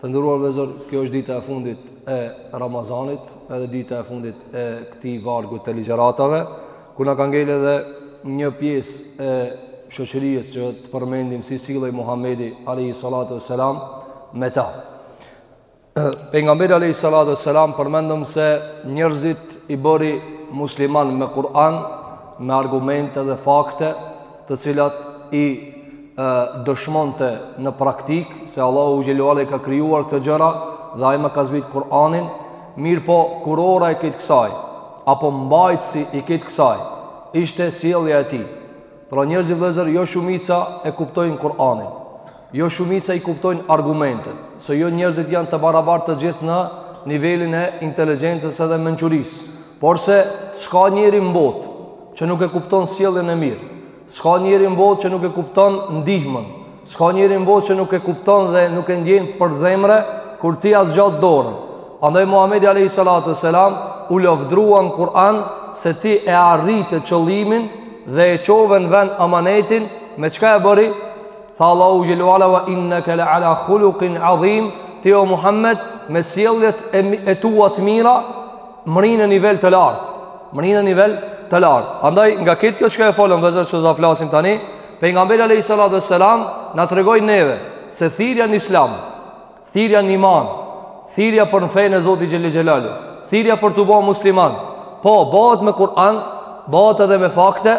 Të nderuar vëllezër, kjo është dita e fundit e Ramazanit, edhe dita e fundit e këtij vargu të ligjëratave, ku na ka ngel edhe një pjesë e shoqërisë që të përmendim si sillej Muhamedi alayhi salatu wassalam me ta. Pejgamberi alayhi salatu wassalam përmendëm se njerëzit i bëri muslimanë me Kur'an, me argumente dhe fakte, të cilat i dëshmonte në praktikë se Allahu xhele ue ala i ka krijuar këto gjëra dhe ai ma ka zbrit Kur'anin mirëpo kurora e krejt kësaj apo mbajtësi i krejt kësaj ishte sjellja e tij pra njerëzit vëllezër jo shumica e kuptojnë Kur'anin Jo shumica i kuptojnë argumentet, se jo njerëzit janë të barabartë të gjithë në nivelin e inteligjencës edhe mençurisë, porse s'ka njeri në botë që nuk e kupton sjelljen e mirë, s'ka njeri në botë që nuk e kupton ndihmën, s'ka njeri në botë që nuk e kupton dhe nuk e ndjen për zemër, kur ti ia zgjat dorën. Andaj Muhamedi alayhi salatu wassalam u lavdërua në Kur'an se ti e arrite qëllimin dhe e çove në vend amanetin me çka e bëri Tha Allahu xhele ue ala wa innake le ala khulukin adhim Ti o Muhammed me sjelljet e, e tua të mira Mbërrin në nivel të lartë Mbërrin në nivel të lartë Andaj nga krejt kjo çka e folëm vëllezër që të flasim tani Pejgamberi alayhi salatu wassalam Na tregoi neve Se thirrja në islam Thirrja në iman Thirrja për në fenë e Zotit xhele xhelaluhu Thirrja për t'u bo musliman Po, bëhet me Kur'an Bëhet edhe me fakte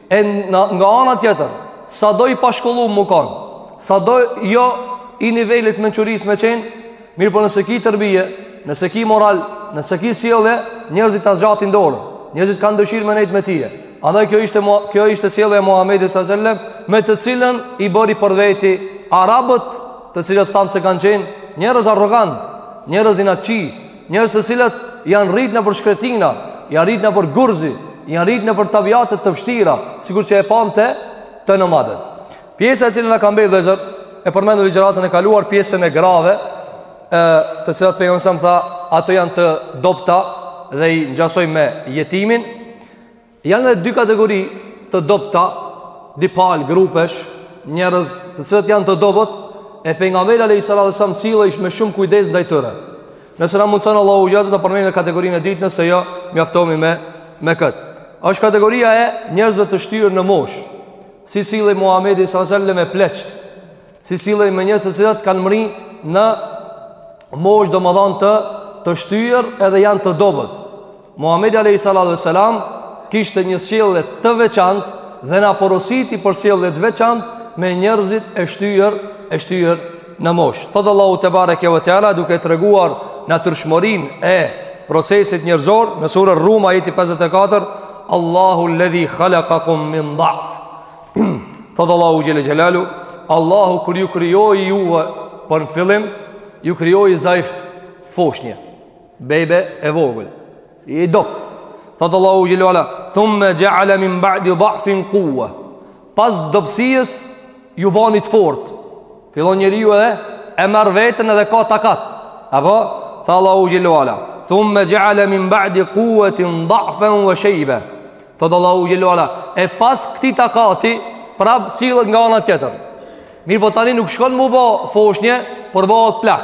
E nga, nga ana tjetër, sado i pashkollum me kon, sado jo i nivelit mençurisë me qenë, mirëpo nëse ki terbije, nëse ki moral, nëse ki sjellje, njerëzit ta zgjatin dorën. Njerëzit kanë dëshirë me nejt me tije. Andaj kjo ishte kjo ishte sjellja e Muhamedit sallallahu alajhi wasallam, me të cilën i bëri për veti arabët, të cilët thamë se kanë qenë njerëz arrogantë, njerëz inatçinj, Njerëz të cilët janë rrit nëpër shkretina, janë rrit nëpër gurzi, janë rrit nëpër tabiate të vështira, sikur që e pamë te te nomadët. Pjesa e cila na ka mbet vëllezër, e përmendëm ligjëratën e kaluar pjesën e grave, ë, të cilat pejgamberi sa më tha, ato janë të dobta dhe i ngjasoj me jetimin. Janë edhe dy kategori të dobëta, dy palë grupesh, njerëz të cilët janë të dobët, e pejgamberi alayhis salatu wassalam sillej me shumë kujdes ndaj tyre. Nëse na mundëson Allahu do ta përmendim kategorinë e dytë, nëse jo, mjaftohemi me me këtë. Është kategoria e njerëzve të shtyrë në moshë. Si sillej Muhamedi sallallahu alaihi wasallam me pleqtë. Si sillej me njerëz të cilët kanë mri në moshë domethënë të të shtyrë edhe janë të dobët. Muhamedi alayhi salatu wasalam kishte një sjellje të veçantë dhe na porositi për sjellje të veçantë me njerëzit e shtyrë e shtyrë në moshë. Thot Allahu tebareke ve teala duke treguar natyrshmërinë e procesit njerëzor në surën Rum ajeti 54 Allahu alladhi khalaqakum min dha'f. Thot Allahu xhelle xhelalu Allahu kur ju krijoi juve për në fillim ju krijoi zaif foshnje. Bebe e vogël. I dobt. Thot Allahu xhelle ve ala, "Thumma ja'ala min ba'di dha'fin quwwa." Pas dobësisë ju bani të fortë. Fillon njeriu edhe e marr veten edhe ka takat. Apo tha Allahu xhelle ve ala, "Thumma ja'ala min ba'di quwwatin dha'fan wa shayba." Thot Allahu xhelle ve ala, e pas këtij takati prap sillet nga ana tjetër. Mirëpo tani nuk shkon m'u bo foshnje, por bohet plak.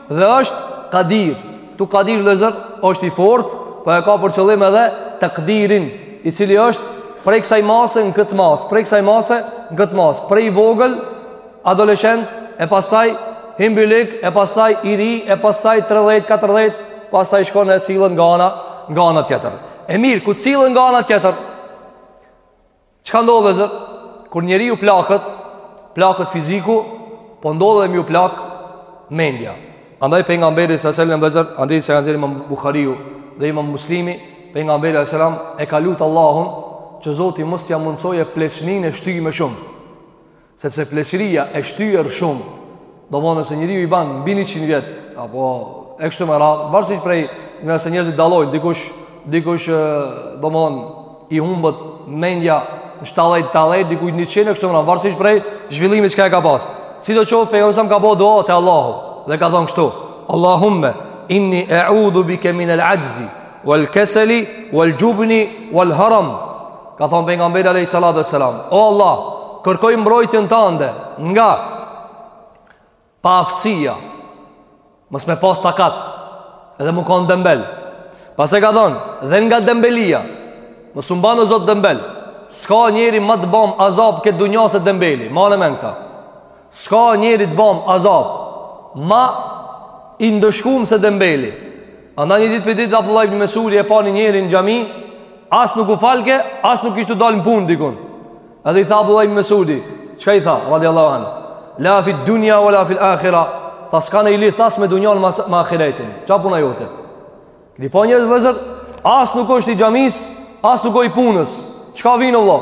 Dhe është kadir Ktu kadir vllezër është i fort Po e ka për qëllim edhe takdirin I cili është prej kësaj mase në këtë masë Prej kësaj mase në këtë masë Prej vogël, adoleshent E pastaj hin bylyk E pastaj i ri E pastaj 30, 40 Pastaj shkon e sillen nga ana Nga ana tjetër E mirë, kur sillen nga ana tjetër Çka ndodh vllezër? Kur njeriu plaket, plaket fiziku, po ndodh edhe m'iu plak mendja. Andaj pejgamberi alejhi selam vllezër, andaj siç e ka nxjerr Imam Buhariu dhe Imam Muslimi, pejgamberi alejhi selam e ka lut Allahun që Zoti mos t'ia mundsojë pleqninë e shtyme shumë. Sepse pleqëria e shtyrë shumë, domthonë nëse njeriu i ban mbi 100 vjet apo e kështu me radhë, varësisht prej ngase njerëzit dallojnë, dikush dikush domthonë i humbet mendja në 70 80 dikujt 100 e kështu me radhë, varësisht prej zhvillimit çka e ka pas. Sidoqoftë pejgamberi alejhi selam ka ba dua te Allahu dhe ka thënë kështu: Allahumme inni e'udhu bike min al-ajzi Wal keseli, wal gjubni, wal haram Ka thonë pejgamberi alejhi salatu ve selam O Allah, kërkoj mbrojtjen tande Nga paaftësia Mos me pas takat Edhe me konë dembel Pastaj ka thonë Dhe nga dembelia Mos më ban o zotë dembel S'ka njeri ma të bom azab këtë dunja se dembeli Mane men këta S'ka njeri të bom azab Ma i ndëshkum se dembeli Andaj një ditë prej ditëve Abdullah ibn Mesudi e pa një njeri në xhami, as nuk u falke, as nuk kishte dalë në punë dikun. Edhe i tha Abdullah ibn Mesudi, çka i tha, radiallahu anh, la fit dunja wa la fil akhira, tha s'kane i lidht as me dunjan, as me akhiretin, ça puna jote? Keni pa njerëz vllezër, as nuk është i xhamisë, as nuk është i punës, çka vyn Allah?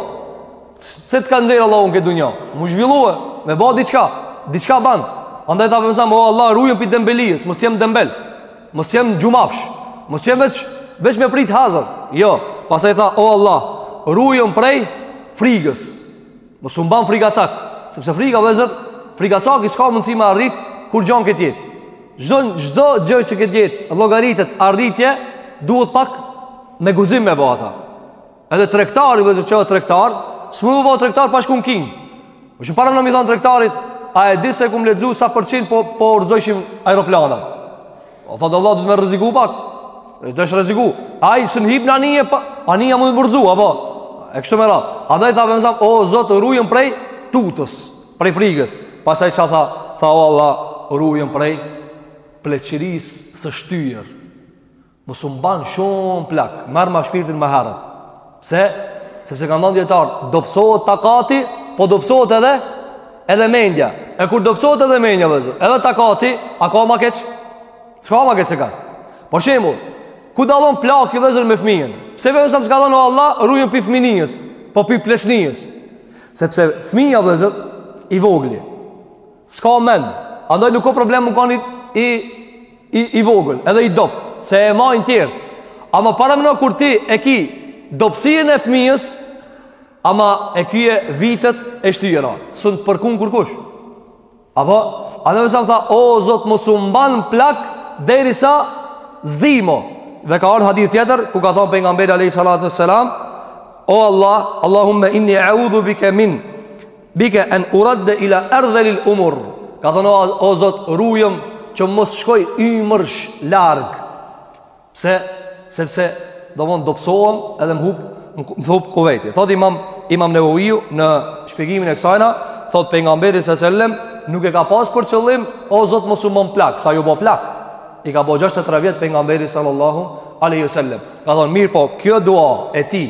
Pse të ka nxjerr Allahu në këtë dunja? M'u zhvillue, me ba diçka, diçka ban. Andaj tha Pejgamberi a.s., o Allah rujëm pi dembelijës, mos jem dembel. Mos jem gjumash. Mos jem veç veç me prit hazër. Jo, pastaj tha o Allah, rujëm prej frigës. Mos um ban frigacak, sepse friga vllezër, frigacaki s'ka mundësi me arrit kurgjo n'këtë jetë. Çdo çdo gjë që n'këtë jetë llogaritet arritje, duhet pak me guxim me ba ata. Edhe tregtari vllezër që o tregtar, s'mund të bëhet tregtar pa shku n'Kinë. Po ju paramno m'i thon tregtarit, a e di se kum lexu sa përqind po po u rrxojshin aeroplanat. O thotë vlla, du me rreziku pak. E do të rreziku. Ai s'un hip në anije po anija mund t'u rrzu apo. E kështu me radhë. Andaj tha Pejgamberi o zot rujëm prej tutës, prej frigës. Pastaj çfarë tha? Tha o Allah rujëm prej pleqërisë së shtyrë. Mos um ban shumë plak, merrma shpirtin ma herët. Pse? Sepse kanë thënë dijetarët, dobësohet takati, po dobësohet edhe edhe mendja. E kur dobësohet edhe mendja, vllezër, edhe takati, a ka ma keq? S'ka ma keq, s'ka. Për shembull, ku dallon plaki vllezër me fëmijën? Pse Pejgamberi a.s. s'ka thënë o Allah, rujëm pi fëminijës, po pi pleqnijës. Sepse fëmija vllezër i vogli. S'ka mend. Andaj nuk ka problem me kanë i i, i vogël, edhe i dobt, se e majnë tjert. Ama paramno kur ti e ki dobsinë e fëmijës, ama e ki vitet e shtyjera, s'un t'përkun kërkush. Apo, andaj Pejgamberi a.s. tha, o, zot, mos um ban plak, derisa s'di mo. Dhe ka ardhë hadith tjetër, ku ka thonë Pejgamberi a.s. O Allah, Allahumme inni eudhu bike min, Bike en uredde ila erdhelil umur Ka thënë o, o zot rujëm që mos shkoj n'ymër shumë larg Pse, sepse domethënë dobsohem edhe më hup, më hup kuveti Thot imam, imam Neveviu në shpjegimin e kësajna Thot Pejgamberi alejhi selam nuk e ka pas për qëllim O zot mos um bon plak, se ai u bo plak I ka bo 63 vjet Pejgamberi sallallahu aleyhi sallem Ka thënë mirëpo kjo dua e tij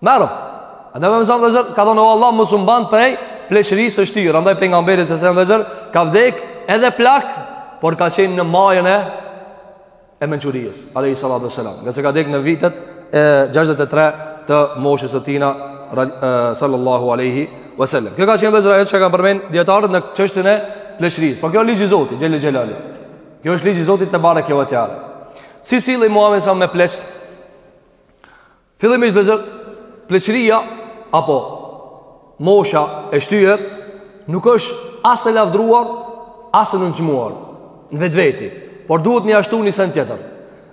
Merëm. A dhe me mësën vllezër, ka thonë, o Allah, mos um ban prej pleqërisë së shtyrë. Andaj Pejgamberi a.s., vllezër, ka vdek edhe plak, por ka qenë në majën e e mençurijës, alejhi salatu ve selam. Ngase ka vdek në vitet e 63 të moshës të tina, sallallahu alaihi wasallam. Kjo ka qenë vllezër, ajo çka kanë përmen dijetarët në çështjen e pleqërisë. Por kjo ligj i Zotit, xhel-le xhelaluhu. Kjo është ligj i Zotit tebareke ve teala. Si sillej Muhammedi a.s. me pleqtë? Fillimisht vllezër, pleqëria, apo mosha e shtyër, nuk është as e lavdëruar, as e nënçmuar, në vetveti, por duhet me ia shtu një sen tjetër.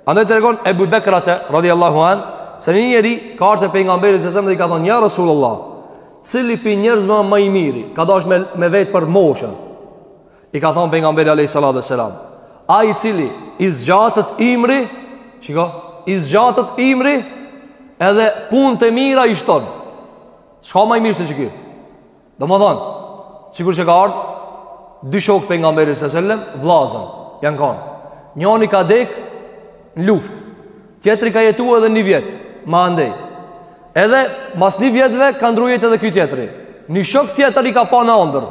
Andaj tregon Ebu Bekrete, radijallahu anhu, se një njeri ka ardh te pejgamberi alejhi selam dhe i ka thonë, ja Rasulullah, cili prej njerëzve ma i miri, ka dash me, me vet për moshën, I ka thonë pejgamberi alejhi salatu ve selam, ai i cili i zgjatet ymri, shiko, i zgjatet ymri edhe punë të mira i shton. S'ka ma i mirë se qiky. Domthon, sikur që ka ardh dy shokë pejgamberit sallallahu alejhi ve selem, vllazën, janë kanë. Njoni ka dek në luftë. Tjetri ka jetu edhe një vjet, ma andej. Edhe mas një vjetve ka ndrru jetë edhe ky tjetri. Një shok tjetër i ka pa në andërr.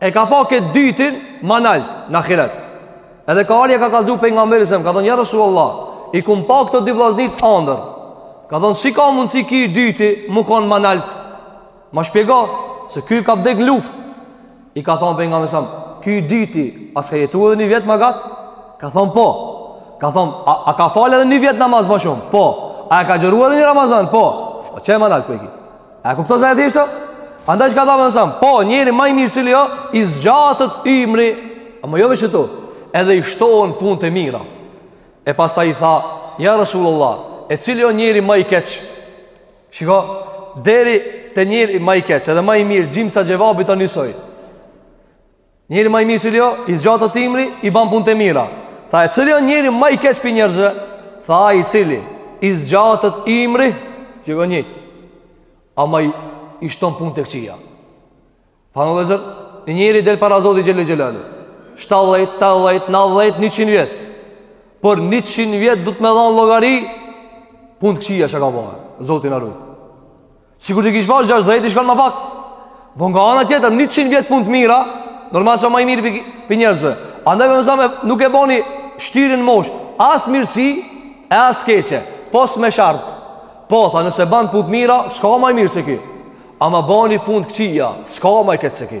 E ka pa këtë të dytin ma nalt në ahiret Edhe ka ardh i ka kallzu pejgamberit alejhi selam Ka thonë ja Rasulullah I kum pa këta dy vllaznit n'andërr Ka thonë si ka mundësi ky i dyti Mu konë ma nalt Ma shpjego Se ky ka vdek n'luftë I ka thonë pejgamberi alejhi selam Ky i dyti A s'ka jetu edhe një vjet ma gat Ka thonë po Ka thonë a, a ka falë edhe një vjet namaz ma shumë Po A e ka agjëru edhe një Ramazan Po O po, qe ma nalt për po i ki A e kupton sa e thjeshtë? Andaj çka tha pejgamberi alejhi selam? Po, njeri ma i mirë cili o, i zgjatet ymri, ama jo veç këtu. Edhe i shtohen punë të mira. E pastaj i tha, ja Rasulullah, e cili o njeri ma i keq? Shiko, deri te njeri ma i keq, edhe ma i mirë, gjimsa xhevabit a njisoj. Njeri ma i mirë cili o, i zgjatet ymri, i ban punë të mira. Tha e cili o njeri ma i keq prej njerëzve? Tha ai i cili i zgjatet ymri, dëgjoni. Ama i, i shton punë të këqija. Pra vllezër, një njeri del para Zotit xhele xhelaluhu. 70, 80, 90, 100 vjet. Për 100 vjet duhet me dhanë llogari, punë të këqija që ka ba. Zoti na rujt. Sikur t'i kish pas 60 ish kan ma pak. Po nga ana tjetër 100 vjet punë të mira, normal që o ma i miri prej njerëzve. Andaj pejgamberi alejhi selam nuk e bani shtyrjen në moshë, as mirësi e as të keqe, pos me shart. Po tha nëse ban punë të mira, s'ka ma i mirë se ky. Ama bani punë të këqija, s'ka ma i keq se ky.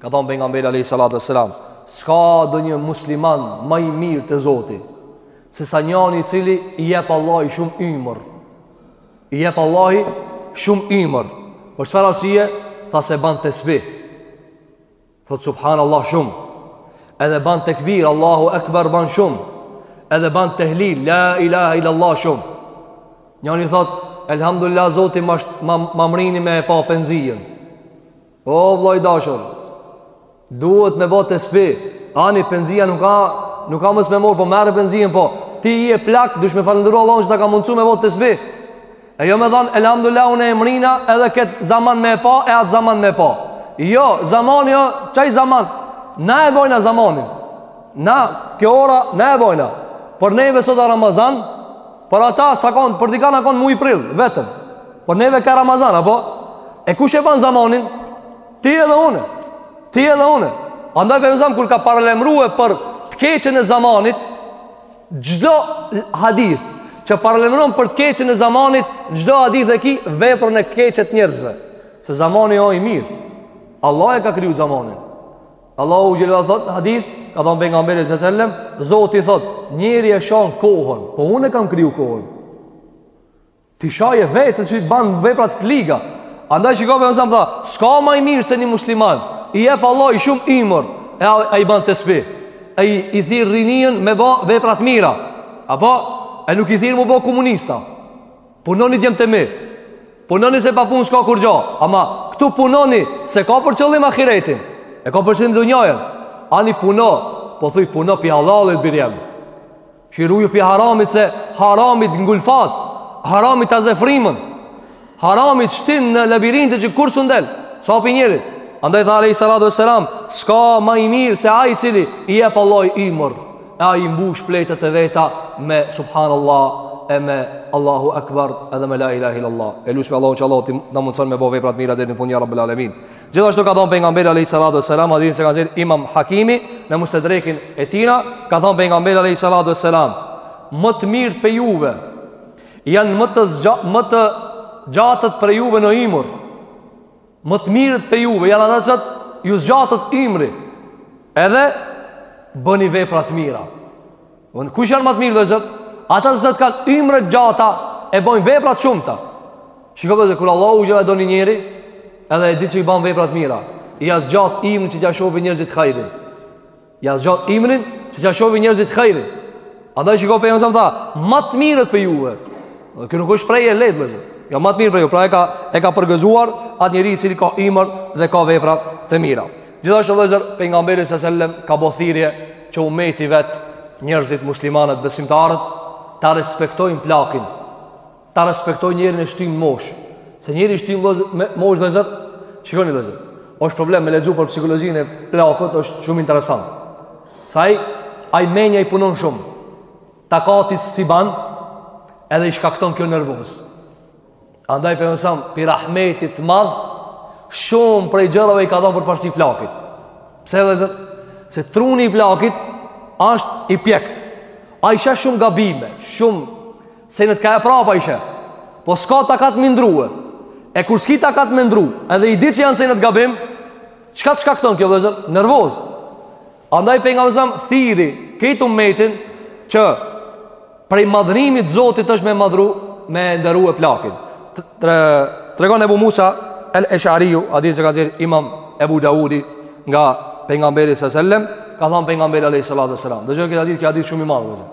Ka thonë pejgamberi alejhi salatu ve selam S'ka ndonjë musliman ma i mirë te Zoti Sesa njani i cili i jep Allahi shumë ymër I jep Allahi shumë ymër Për çfarë arsye Tha se ban tesbih Thot subhanallah shumë Edhe ban tekbir Allahu ekber ban shumë Edhe ban tehlil La ilaha ila Allah shumë Njani thot Elhamdulillah zoti ma, ma, ma mrrini me e pa penzijën O vlo i dashur Duhet me bo tespi Ani penzia nuk ka Nuk ka mos me marrë Po merre penzien po Ti je plak Dush me falënderu Allahun Që ta ka mundsu me bo tespi E jo me thanë Elhamdulillah unë e mrrina Edhe këtë zaman me e pa E atë zaman me e pa Jo zaman jo Qaj zaman Na e bojna zamanin Na kjo ora Na e bojna Por neve sot a Ramazan Por ata sa kanë, për dikana kanë muj prill, vetëm. Por neve ka Ramazan, apo? E kush e ban zamanin? Ti edhe unë. Ti edhe unë. Andaj pejgamberi a.s., kur ka paralajmru për të keqen e zamanit, çdo hadith, që paralajmron për të keqen e zamanit, çdo hadith e ki veprën e keqe t'njerëzve. Se zamani o i mirë. Allah e ka kriju zamanin. Allahu xhelal thot në hadith, ka thënë pejgamberi sallallahu alajhi wasallam, Zoti thot, njeri e shan kohën, po unë e kam kriju kohën. Ti shaje veten që ban vepra t'liga. Andaj shiko pejgamberi a.s. tha, s'ka ma i mirë se një musliman. I jep Allahi shumë imër, e ai ban tesbi. Ai i thirr rinin me ba vepra të mira. Apo e nuk i thirr m'u bo komunista. Punoni djemtë e mi Punoni se pa punë s'ka kurgjo Ama këtu punoni se ka për qëllim ahiretin E ka për qëllim dunjajën Ani puno Po thuj puno pi hallallit bir jem Shiruju pi haramit se harami t'ngulfat Harami ta zë frimën Harami t'shtin në labirinte që kurrë s'un del Sa pi njërit Andaj tha alejhi salatu ve selam S'ka ma i mirë se ai i cili I jep Allahi imër e ai i mbush fletët e veta me subhanallah e me Allahu Akbar edhe me la ilahe illallah e lusme Allahun që Allahu t'na mundëson me bo vepra t'mira deri në fund ja Rabbel Alemin gjithashtu ka thonë pejgamberi a.s. hadithin që e ka nxjerrë imam Hakimi në Mustedrekin e tina ka thonë pejgamberi a.s. më të mirë pej juve janë më të, zgja, më të gjatët prej juve në imur Më të mirët pej juve janë ata që ju zgjatet imri edhe bëni vepra të mira. Unë kush janë më të mirë vllezër? Ata që kanë imre të gjata e bëjnë vepra të shumta. Shiko vllezër kur Allahu xhel e don një njeri, edhe e di që i bën vepra të mira. Ia zgjat imrin që t'ia shohin njerëzit hajrin. Ja zgjat imrin që t'ja shofin njerëzit hajrin. Andaj shiko pejgamberi a.s. tha, ma të mirët pej juve. Dhe kjo nuk është prej e lehtë, vllezër. Ja ma të mirë pej ju, pra e ka, e ka përgëzuar atë njeri i cili ka imër dhe ka vepra të mira. Gjithashtu vllezër, pejgamberi alejhi selam, ka bo thirrje që umeti vetë njerëzit muslimanët besimtarët, ta respektojnë plakin. Ta respektojë njerin e shtym n'moshë Se njeri i shtym n'moshë vllezër Shikoni vllezër është problem me lexu për psikologjinë e plakut është shumë interesant Se ai ai menja i punon shumë Takati s'i ban Edhe i shkakton kjo nervozë Andaj Pejgamberi a.s. Prej rahmetit të madh Shumë prej gjërave i ka dhonë përparësi plakit Pse vllezër Se truni i plakit Ashtë i pjekt Ai sheh shumë gabime Shumë Senet ka e prapa i sheh Po s'ka takat me i ndrrue E kur s'ki takat me i ndrru Edhe i di që janë senet gabim Çka të shkakton kjo vllezër? Nervozë Andaj Pejgamberi a.s. thirri krejt umetin që Prej madhrimit të Zotit është me madhru Me nderue plakin Tre, Tregon Ebu Musa El Eshariu Hadithin e ka nxjerrë imam Ebu Davudi Nga Pejgamberi së sellem Ka thonë Pejgamberi a.s. Dëgjo këtë hadith, ky hadith shumë i madh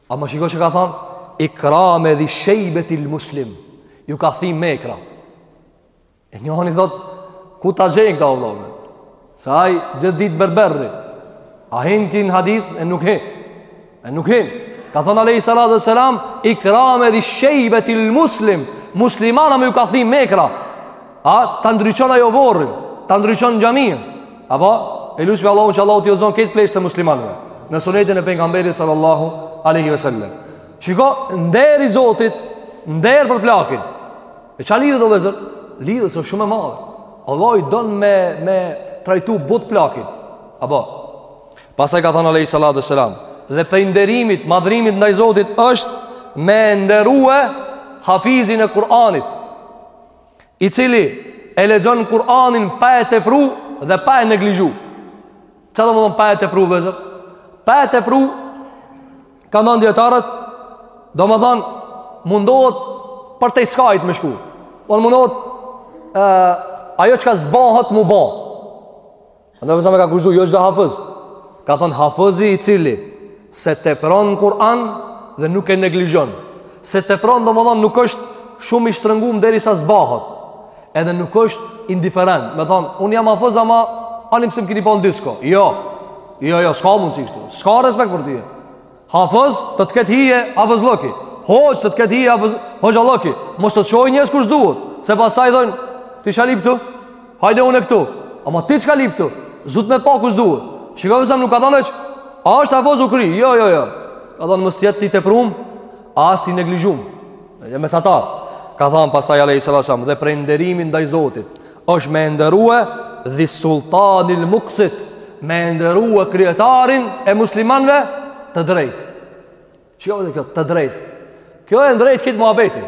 Ama shiko çka ka thonë, ikrame dhi shejbetil muslim, ju ka thi mjekra. E njoni thot, ku ta gjenë këta vëllohme? Se aj gjithë ditë te berberi, a hin ti në hadith e nuk hin, e nuk hin. Ka thonë alejhi salatu ve selam, ikrame dhi shejbetil muslim, muslimana me ju ka thi mjekra. A ta ndriçon ajo vorrin, ta ndriçon xhaminë. A po, e lusmi Allahun që Allahu t'i udhëzon këta pleqtë e muslimanëve në sunetin e pejgamberit sallallahu alaihi wasallam. Shiko, nder i Zotit, nder për plakin. E ça lidhet o vllezër? Lidhet është shumë e madhe. Allahu don me e trajtu but plakin. A po. Pastaj ka thënë alejhi salatu ve selam, dhe prej nderimit, madhrimit ndaj Zotit është me nderue hafizin e Kur'anit. i cili e lexon Kur'anin pa e tepru dhe pa e neglizhu. Ça domethonë pa e tepru vllezër? Pa e tepru kanë thanë dijetarët, domethanë mundohet përtej skajit me shku. Po mundohet ë ajo çka s'bohet m'u bo. Andaj Pejgamberi a.s. e ka kushtëzu, jo çdo hafëz Ka thënë hafëzi i cili S'e tepron në Kur'an Dhe nuk e neglizhon S'e tepron domethonë nuk është Shumë i shtrëngum derisa s'bahet Edhe nuk është indiferent Me thonë, unë jam hafëz ama Ani pse më kini pa në disko Jo, jo, jo, s'ka mundësi kështu S'ka respekt për tyje Hafëz të të ketë hije hafëzllëki Hoxhë të të ketë hije hafëz hoxhallëki Mos të të shohin njerëz ku s'duhet Se pastaj thojnë Ti çka lip këtu Hajde unë e këtu Ama ti çka lip këtu S'du t'me pa ku s'duhet Shiko Pejgamberi a.s. nuk ka thanë veç është hafëz u kry Jo, jo, jo Ka thanë mos t'jetë i teprum As i neglizhum E mesatar Ka thanë pastaj alejhi salatu ve selam Dhe prej nderimit ndaj Zotit është me nderue dhi sultanil muksit me nderue kryetarin e muslimanëve të drejtë. Çka do të thotë të drejtë? Kjo e ndreq këtë muhabetin.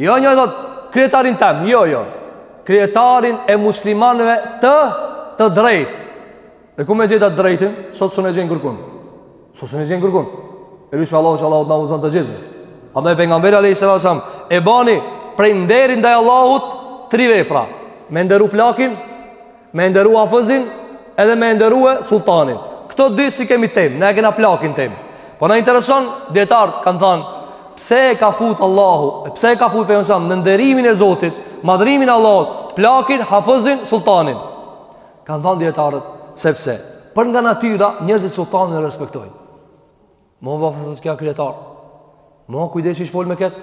Jo një thotë kryetarin tem, jo jo. Kryetarin e muslimanëve të të drejtë. E ku me gjet të drejtin, sot s'mun e gjen kërkun. Sot s'mun e gjen kërkun. E lusim Allahun që Allahu t'na udhëzon të gjithë. Andaj Pejgamberi a.s. E bani prej nderit ndaj Allahut tri vepra. Me nderu plakin, me nderu hafëzin, edhe me nderue sultanin. Këto dy s'i kemi temë, na e kena plakin temë. Po na intereson, dijetarët kanë thanë, pse e ka fut Allahu, pse e ka fut Pejgamberi a.s., në nderimin e Zotit, madhërimin e Allahut, plakin, hafëzin, sultanin. Kanë thënë dijetarët, sepse për nga natyra njerëzit sultanin e respektojnë. Mo vafë se s'ka kryetar. Mo kujdes si fol me kët.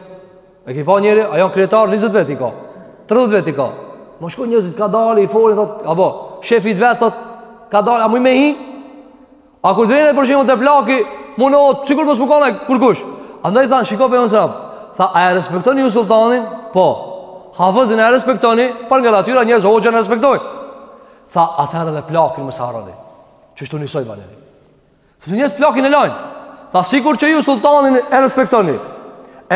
E ke pa njeri, a janë kryetar 20 vetë i ka. 30 vetë i ka. Mo shko njerëzit kadalë i folin thot, apo shefi i vet thot, kadalë a muj me hi? A kur dreqna për shembull te plaki, mu në otë, sikur mos me kanë kurkush? Andaj tha, shiko Pejgamberi a.s., tha, a e respektoni ju sultanin? Po, hafëzin e respektoni, për nga natyra njerëzit hoxhën e respektojnë. Tha, atëherë edhe plakin mos e harroni, që shtu njësoj bane. Tha, se njerëzit plakin e lajnë. Tha, sikur që ju sultanin e respektoni,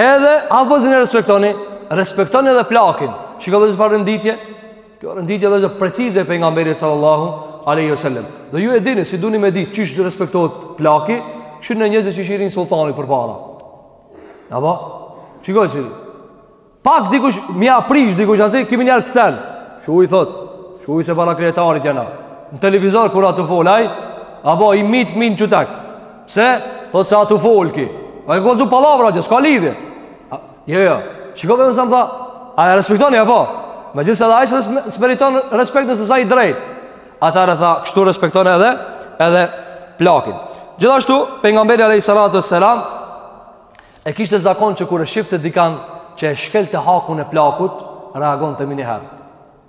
edhe hafëzin e respektoni, respektoni edhe plakin. Shiko dhe zë parë renditje, Kjo renditje dhe zë precize e Pejgamberit sallallahu aleyhi ve sellem. Dhe ju e dini, a duni me dit, qysh të respektohet plaki, kshirni njerëzit qysh i rrinë sultanit përpara. Apo, që gojë që Pak dikush, m'ia prish dikush ati, ky miniherë kcen. Shuj thot, shuj se para kryetarit jena. Në televizor, kur atu fol ai, apo, i myt fëmijët qytek. Pse, thot se atu fol ky. A e koncu pallavra që s'ka lidhje. Jo, jo, shiko Pejgamberi a.s. tha, a e respektoni, e po, megjithëse edhe ai s'e meriton respekt nëse s'a i drejt, atëherë tha, kështu respektoni edhe, edhe plakin. Gjithashtu, Pejgamberi alejhi salatu ve selam, e kishte zakon që kur e shifte dikan që e shkelte hakun e plakut, reagonte miniherë.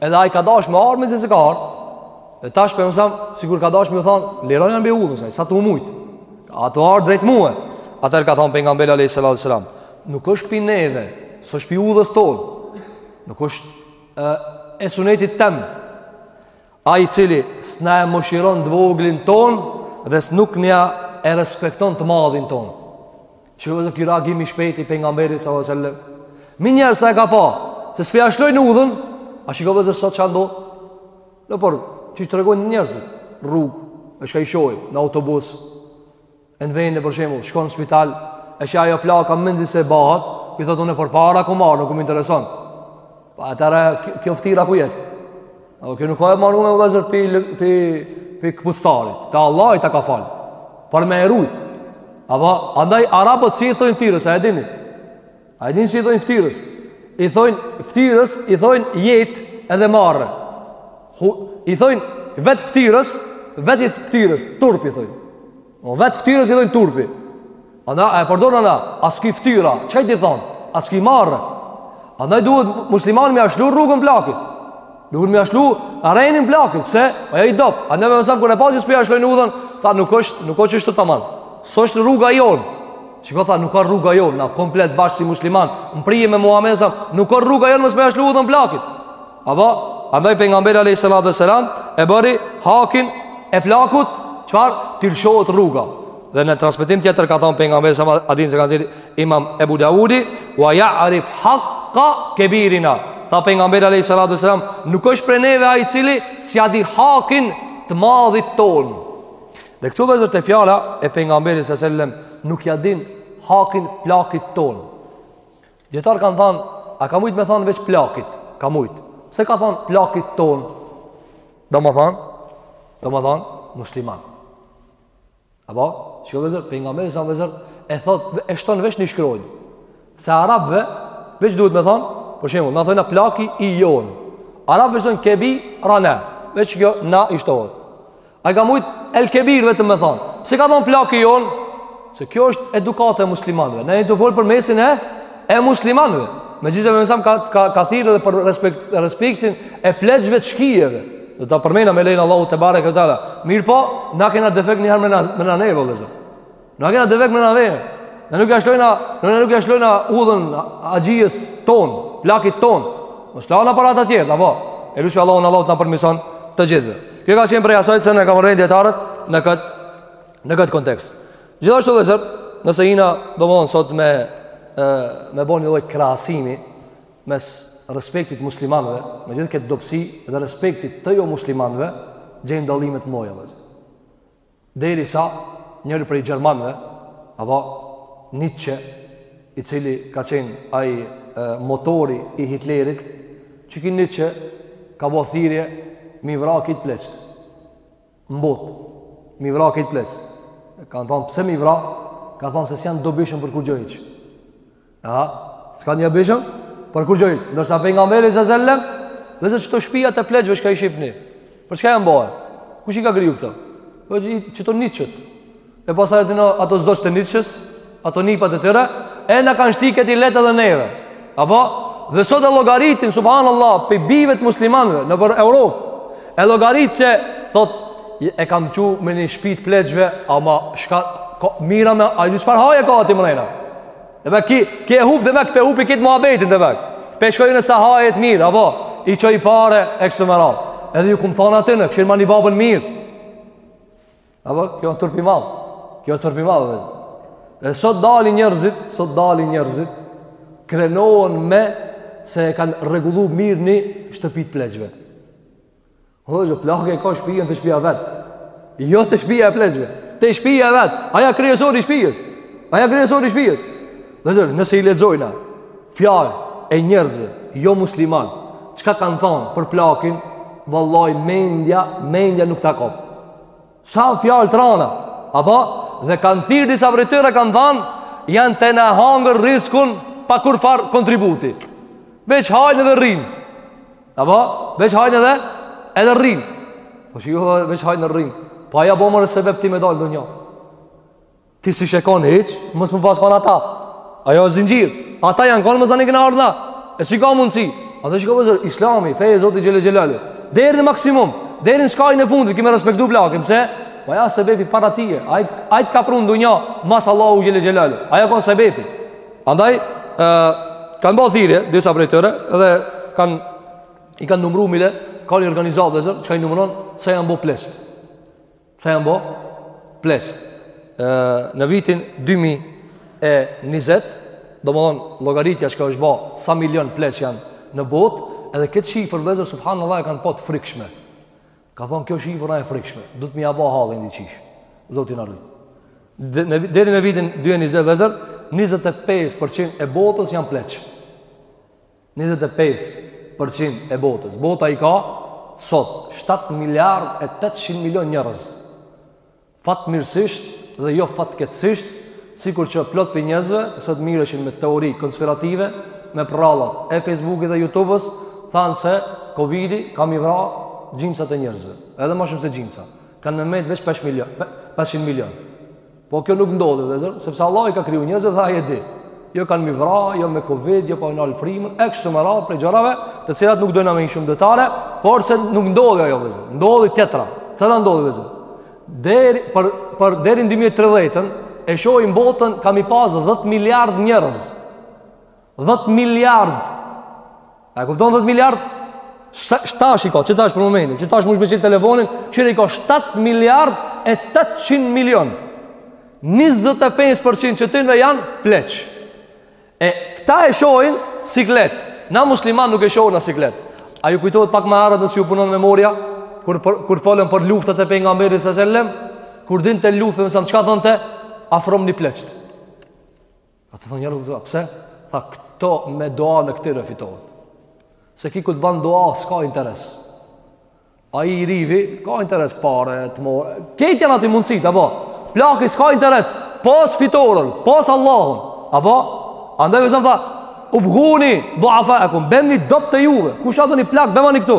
Edhe ai ka dash me ardh mirëpo s'ka ardh. Dhe tash Pejgamberi a.s. sikur ka dash m'ju thon, lironi be udhën se s'a tu mujt. Ai tu ardh drejt mua. Atëherë ka thon pejgamberi alayhis salam, nuk është pi neve, s'është pi udhës ton. Nuk është e, e sunetit tem. Ai i cili s'na e mëshiron t'voglin ton dhe s'nuk na e respekton të madhin ton. Shiko vllezër ky reagim i shpejtë i pejgamberit sallallahu alajhi wasallam. Menjëherë sa e ka pa, se s'po ja shlojnë udhën, a shiko vllezër sot çka ndodh nëpër, që tregojnë njerëzit rrugë, e çka i shoh në autobus. E në vende për shembull, shkon në spital, e sheh ajo plaka mezi se mbahet, ky thotë unë përpara kam ardh, nuk më intereson. Pa atëherë kjo ftyra ku jet? Apo kjo nuk a e marrume vllezër pi, pi, pi këpuctarit, ta Allahi ta ka falë, për me e ruj. Apo, andaj, arabët si i thojnë ftyrës, a e dini? A e dini si i thojnë ftyrës? I thojnë ftyrës, i thojnë jetë edhe marre. I thojnë vetë ftyrës, vetë i ftyrës, turp i thojnë. O vetë fëtyrës i thojnë turp Andaj, e përdorna na A s'ki fëtyrë, që e ti thonë A s'ki marre Andaj duhet muslimani me ja shlu rrugën plakit Duhet me ja shlu renin plakit Pse? A ja i dop Alejhi selam kur e pa se s'pja shlojnë udhën Tha nuk është, nuk është ashtu taman S'është rruga jonë Çka tha nuk a rruga jonë Na komplet bashkë si musliman Më prije me Muhammedin Nuk a rruga jonë mos me ja shlu udhën plakit Apo, andaj pejgamberi a.s. e bëri hakin e plakut, çfarë? T'i lshohet rruga. Dhe në transmetim tjetër ka thonë pejgamberi a.s. hadithin që e ka nxjerrë imam Ebu Dawudi, wa ja'rif hakka kebirina. Tha pejgamberi a.s. Nuk është prej neve ai i cili s'ja di hakin të madhit tonë. Dhe këtu vllezër te fjala e pejgamberit a.s. Nuk ja din hakin plakit tonë. Dijetarët kanë thanë, a ka mujtë me thanë veç plakit, ka mujtë. Pse ka thanë plakit tonë, domethanë, domethanë, musliman. Apo, shiko vllezër, pejgamberi a.s., e thotë, e shton veç një shkronjë. Se arabëve, veç duhet me thanë, për shembull, na thojna plaki jonë. Arabëve shton kebirana, veç kjo na i shtohet. A ka mujt El Kebir vetëm me thonë. Pse ka thonë plaki jonë, se kjo është edukata e muslimanëve. Na jem tu folë për mesin e, e muslimanëve. Megjithëse alejhi selam ka, ka, ka thirrë edhe për respekt, respektin e pleqve të shkijeve. Do ta përmenna me lejen e Allahut tebareke we teala. Mirëpo, na kena defekt njëherë me na, me na neve, vllezër. Na kena defekt me na neve, na nuk ja shlojna, na nuk ja shlojna udhën haxhijes tonë, plakit tonë, në shlojna për ata tjerë, apo, e lus Allahun Allahu t'na përmirëson të gjithëve. Kjo ka qenë prej asajtë se në ka mërrejnë dijetarët në këtë, në këtë kontekst. Gjithashtu vllezër, nëse jena domethonë sot me, e, me bo një lloj krahasimi mes respektit muslimanëve, me gjithë këtë dobësi dhe respektit të jomuslimanëve, gjejna dallime të mdhaja, vllezër. Derisa njëri prej Gjermanve, apo Nietzsche, i cili ka qenë ai motori i Hitlerit, qiky Nietzsche ka bo thirrje m'i vra krejt pleqt. N'botë, m'i vra krejt pleqt. Kanë thanë, pse m'i vra? Ka thanë se s'janë dobishëm për kurgjo hiç. A, çka janë dobishëm? Për kurgjo hiç? Ndërsa Pejgamberi alejhi selam, dhe se qëto shpijat e pleqve çka i shifni. Për çka janë ba? Kush i ka kriju këto? Po, qëto Nietzsche-t. E pastaj atë në ato zogjtë e Nietzsche-s, ato nipat e tyre, e na kanë shti këti lehtë edhe neve. Apo? Dhe sot e llogaritin, subhanallah, prej bijve t'muslimanve nëpër Europë, e llogarit që, thot, e kam çu me një shpi t'pleqve, ama shka, ka, mira me, a e di çfarë haje ka aty mrena? Demek, ki e hup demek pe hupi kët muhabetin demek pe shkoj në sahajet mirë, apo I çoj pare e kështu me radhë Edhe ju kom thanë atyne, kshyrmani babën mirë Apo, kjo është turp i madh Kjo është turp i madh E sot dalin njerëzit Sot dalin njerëzit Krenohen me Se e kanë rregullu mirë n'shtëpi t'pleqve O vllezër plaku e ka shpijën te shpija vet. Jo te shpija e pleqve. Te shpija e vet. Ai a kryesori i shpijës. Ai a kryesori i shpijës. Vllezër, nëse i lexojna, fjalët e njerëzve, jo musliman, çka kanë thanë për plakin, vallahi mendja, mendja nuk ta kap. Sa fjalë të rana. Apo, dhe kanë thirrë disa prej tyre, kanë thanë, janë tu na hangër rizkun pa kurrfarë kontributi. Veç hajnë dhe rrinë. Apo, veç hajnë edhe, edhe rrinë. Po që ju dhe veç hajnë e rrinë. Po ai a bo më sebep ti me dalë n'dunja. Ti s'ishe kon hiç, mos me pas kon ata. Ajo a zinxhir. Ata janë kon masanej kena ardh na. E si ka mundësi? Atëherë çka vllezër, islami, feja e Zotit xhele xhelaluhu. Deri në maksimum, deri në skajin e fundit, ki me respektu plakin, pse? Po ai a sebepi para teje. Ai t'ka pru në dunja, mas Allahut xhele xhelaluhu. Ai a kon sebepi. Andaj, e, kanë ba thirrje, disa prej tyre, dhe kanë, i kanë numru mile, ka një organizatë vllezër, çka i numron, sa janë bo pleqt. Sa janë bo pleqt. E, në vitin 2020, domethënë, llogaritja çka është ba, sa milion pleq janë në botë, edhe këtë shifër vllezër, subhanallah, e kanë pa të frikshme. Kanë thanë kjo shifër e frikshme, duhet me ia bo hallin diqysh, Zoti na rujt. Deri në vitin 2020 vllezër, 25% e botës janë pleq. 25% e botës. Bota i ka sot 7 miliard e 800 milion njerëz. Fatmirësisht dhe jo fatkeqësisht, sikur që plot prej njerëzve që sot mirreshin me teori konspirative, me prrallat e Fejsbukit dhe Jutubës, thanë se Kovidi ka me i vra gjimsat e njerëzve, edhe ma shumë se gjimsa, kanë me met veç pesë milionë, pesëqind milionë. Po kjo nuk ndodhi, vëllezër, sepse Allahu i ka kriju njerëzit dhe ai e di. jo kanë me i vra, jo me covid, jo po u nal fryma, e kështu me radhë prej gjërave, të cilat nuk dojna me hy shumë detale, por se nuk ndodhi ajo vëllezër, ndodhi tjetra, çka ndodhi vëllezër? Deri, për, për deri në 2030-ën, e shohin botën, ka me i pasë 10 miliard njerëz, 10 miliard, A e kupton 10 miliard? Shtatë i ka, qetash për momentin, qetash munesh me qel telefonin, kqyre i ka 7 miliard e 800 milion. 25% qetynve janë pleq. E këta e shohin siklet. Na musliman nuk e shohim na siklet. A ju kujtohet pak ma herët nëse ju punon memoria, kur, për, kur folën për luftët e pejgamberit salallahu sellem, kur dilte në luftë, a.s., çka thonte, afromni pleqtë. I thanë ja Resulullah, pse? Tha, këta me dua me të ktyre fitohet. Se ky kur të ban dua, s'ka interes. Ai i riu, ka interes pare, të more. Ketë janë ati mundësit, apo? Plaki s'ka interes, pos fitoren, pos Allahun. Apo? Andaj vëllezër tha, ubguni duafaekum, bjemni të dobtit e juve. Kush ka ndonji plak, bjemani këtu.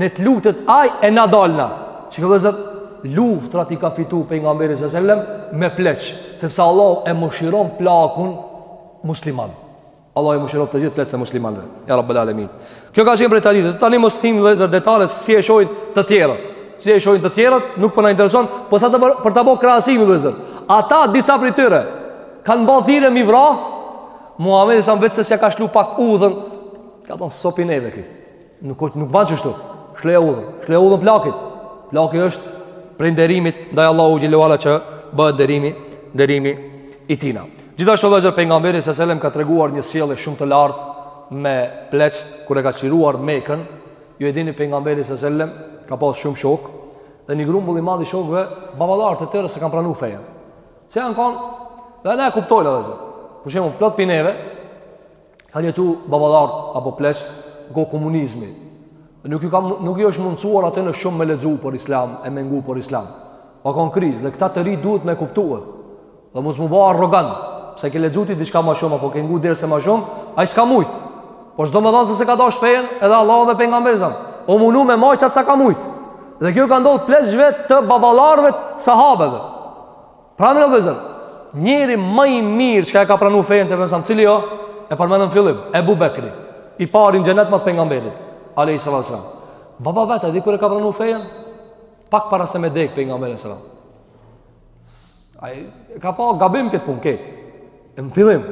Le të lutet ai e na dalna. Qeko vëllezër, luftrat i ka fitu pejgamberi salallahu sellem, me pleq. Sepse Allahu e mëshiron plakun musliman. Allahu i mëshiroftë gjithë pleqtë e muslimanëve. Ja Rabbul Alamin. Kjo ka qenë prej traditës. Tani mos të hym vëllezër detaje si e shohin të tjerët. Si e shohin të tjerët, nuk po na intereson, po sa për, për ta bo krahasim vëllezër. Ata disa prej tyre kanë bërë thirrje me i vra. Muhamedi a.s. veç se s'ia ka lshu pak udhën. Ka thon s'o pi neve ky. Nuk nuk ban qështu. Lshoja udhën, lshoja udhën plakit. Plaki është prej nderimit ndaj Allahut xhel-le ve ala që bëhet nderimi, nderimi i tina. Gjithashtu vëllezër pejgamberi alejhi selam ka treguar një sjellje shumë të lartë me pleqt kur e ka çliruar Mekën, ju e dini pejgamberi alejhi selam ka pas shumë shokë dhe një grumbull i madh i shokëve baballarët e tyre s'e kanë pranu fejen. Se janë kanë dhe na e kuptojmë vëllezër. Për shembull, plot pi neve Kanë jetu baballart apo pleqt n'ko komunizmi. Nuk ju kam nuk ju është mundsuar atyne shumë me lexu për Islam e me ngu për Islam. A kon krizë, dhe këta të rijt duhet me e kuptu. Dhe mos m'u ba arrogant, pse ke lexu ti diçka më shumë apo ke ngu derse më shumë, ai s'ka mujt. Por s'domethon se s'e ka dasht fenë edhe Allahun dhe pejgamberin a.s. U munu me majt aq sa ka mujt. Dhe kjo ka ndodhur pleqve të baballarëve të sahabëve. Prandaj o vllezër, njeri ma i mirë çka e ka pranu fejën te pejgamberi a.s., cili jo, e përmendëm n'fillim, Ebu Bekri, i pari n'xhenet mas pejgamberit, alejhi salatu selam. Baba i vet, e di kur e ka pranu fejën, pak para se me dek pejgamberi a.s. Ai e ka pa gabim këtë punë, këtë. E në fillim,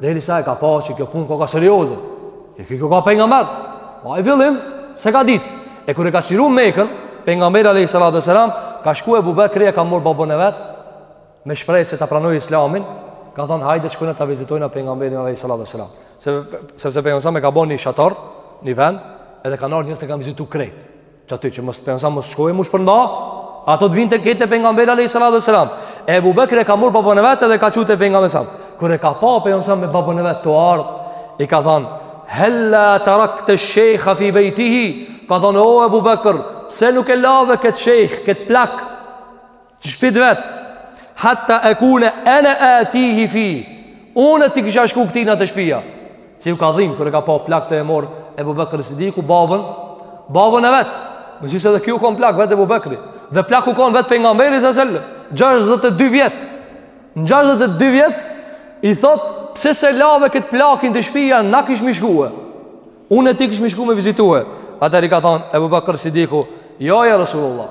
derisa e ka pa që kjo punë koka serioze. E ky koka pejgamber. Po ai n'fillim s'e ka dit. E kur e ka çliru Mekën pejgamberi a.s. Ka shku Ebu Bekri e ka marr babën e vet, me shpresë që ta pranoj islamin, ka thonë hajde shkojna ta vizitojna pejgamberin a.s. Sepse pejgamberi a.s. ka bo një shator, një vend, edhe kanë ardh njerëzit e kanë vizitu krejt. Që aty që mos pejgamberi a.s. mos shkojë mu shpërnda Ato të vinë te ky te pejgamberi alejhi salatu ue selam Ebu Bekri e ka marr babën e vet dhe e ka çu te pejgamberi a.s. Kur e ka pa pejgamberi a.s. me babën e vet tu ardhë I ka thanë Hella terekte shejha fi bejtihi Ka thanë o Ebu Bekër pse nuk e lave këtë shejh, këtë plak Shpi t'vet. Hatta ekune ene atihi fi. Unë ti kisha shku këtina te shpia. Se ju ka dhim kur e ka pa plak tu e marr Ebu Bekr Sidiku babën, babën e vet. Megjithëse edhe ky u kon plak vetë Ebu Bekri. Dhe plak u kon vetë pejgamberi s.a.s. 62 vjet. Në 62 vjet, i thot, pse s'e lave këtë plakin te shpia, na kishim shkue. Unë e ti kishim shku me vizitue. Atëherë i ka thonë Ebu Bekr Sidiku, jo ja Resulullah.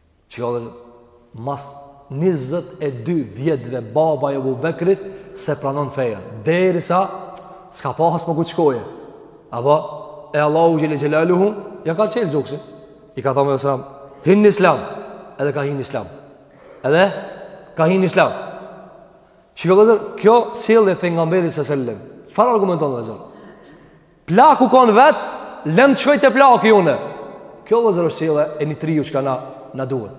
Shiko vllezër mas 22 vjetëve baba i Ebu Bekrit s'e pranon fejën. Derisa s'ka pas ma ku t'shkojë. Apo e Allahu xhele xhelaluhu, ja ka çelë gjoksin. I ka thonë alejhi selam, hin në islam. Edhe ka hinë në islam. Edhe ka hinë në islam. Shiko vllezër, kjo sjellje e pejgamberit s.a.s. Çfarë argumenton vllezër? Plak u kon vetë, lem të shkoj te plaki unë. Kjo vllezër është sjellja e një t'riu çka na, na duhet.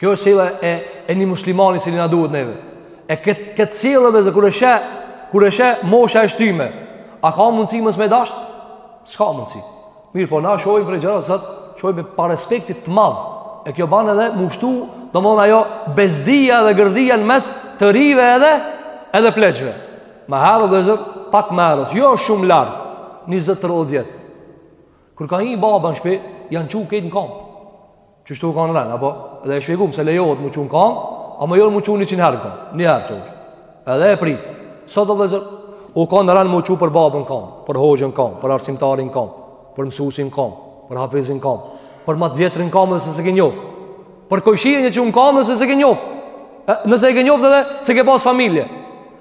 Kjo është sjellja e, e një muslimani si na duhet neve. E këtë kët sjellje vllezër, kur e sheh, kur e sheh, mosha e shtyme. A ka mundësi mos me dashtë? S'ka mundësi. Mirëpo na shohim prej gjëra sot, shohim prej parespektit të madh. E kjo ban edhe m'u shtu, domethanë ajo bezdia dhe gërdia në mes të rive edhe, edhe pleqve. Ma herët vllezër, pak ma herët, jo shumë larg, 20-30 vjet. Kur ka hi baba në shpi, janë çu krejt në kamë. Qështu u kan n'ven, apo? Dhe e shpjegum se lejohet m'u çu në kamë, a më jonë m'u çu një që në herë ka, një herë që është. Edhe e pritë. Sot vllezër, u kan n'ren m'u çu për babën n'kamë, për hoxhën n'kamë, për arsimtarin n'kamë, për mësusin n'kamë, për hafizin n'kamë, për ma t'vjetrin n'kamë edhe nëse s'e ke njoftë. Për kojshinë je çu në kamë nëse e ke njoftë. Nëse e ke njoftë edhe s'e ke pas familje.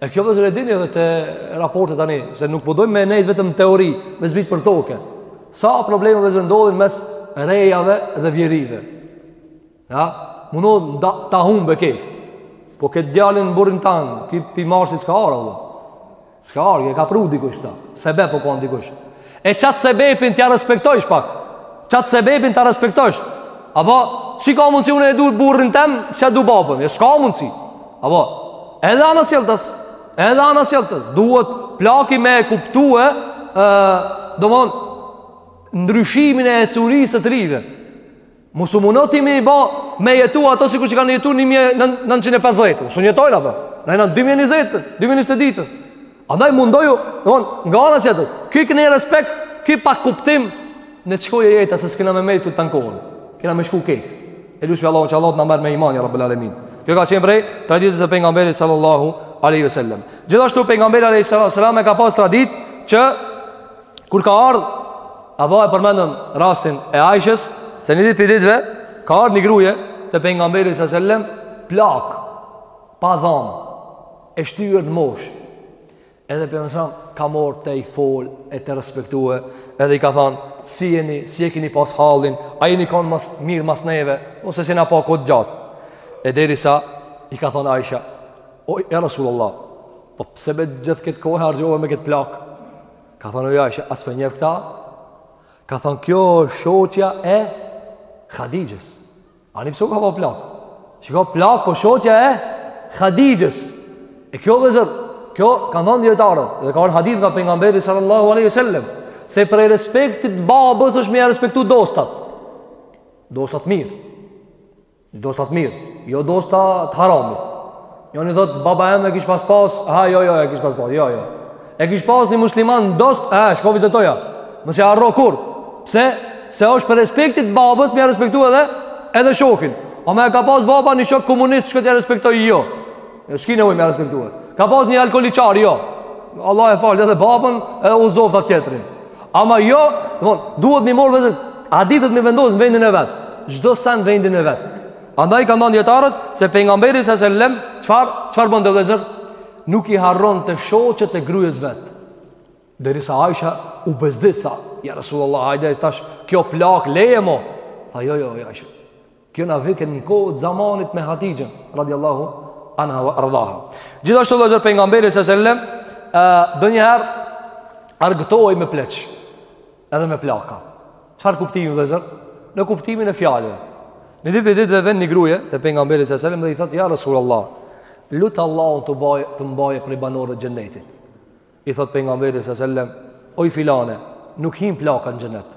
E kjo vllezër e dini edhe te raportet tani, se nuk po dojmë me nejtë vetëm teori, me zbritë për tokë. Sa probleme vllezër ndodhin mes rejave dhe vjehrrive. A? Mundohet ta humbë krejt. Po këtë djalin, burrin tan, qi p'e merr ti s'ka ardhë. S'ka ardhë, e ka pru dikush këta. Sebep u kanë dikush. E qatë sebepin t'ia respektojsh pak Qatë sebepin ta respektojsh Apo si ka mundësi unë e du burrin tem s'ia du babën E s'ka mundësi Apo Edhe anasjelltas Edhe anasjelltas Duhet plaki me e kuptu e domethonë Ndryshimin e ecurisë të rinjve Mos u mundo ti me i ba me jetu ato sikur që kanë jetu 1950. S'mun jetojnë ato. Na jena 2020, 2022. Andaj mundoju, don, nga anasjelltas. Kini respekt, kini pak kuptim në këtë jetë se s'kena me nejtë të tanë kohën. Kena me shku këtë. E lusim Allahun, që Allahu të na merr me iman, ja Rabbel Alemin. Kjo ka qenë prej traditës së pejgamberit sallallahu aleyhi sallam. Gjithashtu pejgamberi aleyhi sallam e ka pas traditë që Kur ka ardhë, a ba e përmendëm rastin e Aishes, se një ditë prej ditëve, ka ardhë një gruje te pejgamberi së sellem, plakë, pa dhamë, e shtyrë në moshë. Edhe pejgamberi ka marrë tu i folë, e tu e respektu, edhe i ka thanë, si jeni, si e kini pas hallin, a jeni konë mas, mirë mas neve, se s'jena pa kohë të gjatë. E derisa, i ka thanë Aisha, o, ja Rasulullah, po pse be gjithë këtë kohë harxhove me këtë plakë, Ka thonë oj Aishe, a s'po e njef këta? Ka thonë, kjo është shoqja e Hadixhes. Ani pse koka pak plakë? Që ka plakë, po shoqja e Hadixhes. E kjo vllezër, kjo kanë thonë dijetarët, dhe ka ardhë hadith nga pejgamberi sallallahu aleyhi sallem, se prej respektit të babës është me ia respektu dostat. Dosta të mirë. Dosta të mirë, jo dosta të harami. Njoni jo, thot baba jem e kish pas pas, ha jo jo e kish pas pas, jo jo. E kish pas një musliman dost, e shko vizitoja. Mos e harro kurrë. Pse? Se është prej respektit të babës, me ia respektu edhe edhe shokin. A ma ka pas baba një shok komunist shko t'ia respektoj jo. S'ki nevojë me ia respektu. Ka pas një alkoliçar, jo. Allahu e faltë, edhe babën, edhe udhëzoftë tjetrin. Ama jo, don, duhet me i marrë vllezër, hadithet me i vendosë në vendin e vet. Çdo send vendin e vet. Andaj kanë thonë dijetarët, se pejgamberi se sellem, çfarë, çfarë bante vllezër? Nuk i harronte shoqet e grujes vet. Derisa Aisha u bezdis, tha, ja Rasulullah, hajde, tash, kjo plakë, leje mo. Tha, jo, jo, jo, Aisha. Kjo na vjen në kohë të zamanit me Hatixhen, radiallahu anha wa ardaha. Gjithashtu vllezër pejgamberi sa selam, ndonjëherë argëtohej me pleq, edhe me plaka. Çfarë kuptimi vllezër? Në kuptimin e fjalës. Një ditë prej ditëve vjen një gruje te pejgamberi së selim dhe i thotë, ja Rasul Allah, lute Allahun të më bajë, të më bajë prej banorëve të xhennetit. I thotë pejgamberi së selim, oj filane, nuk hin plaka në xhennet.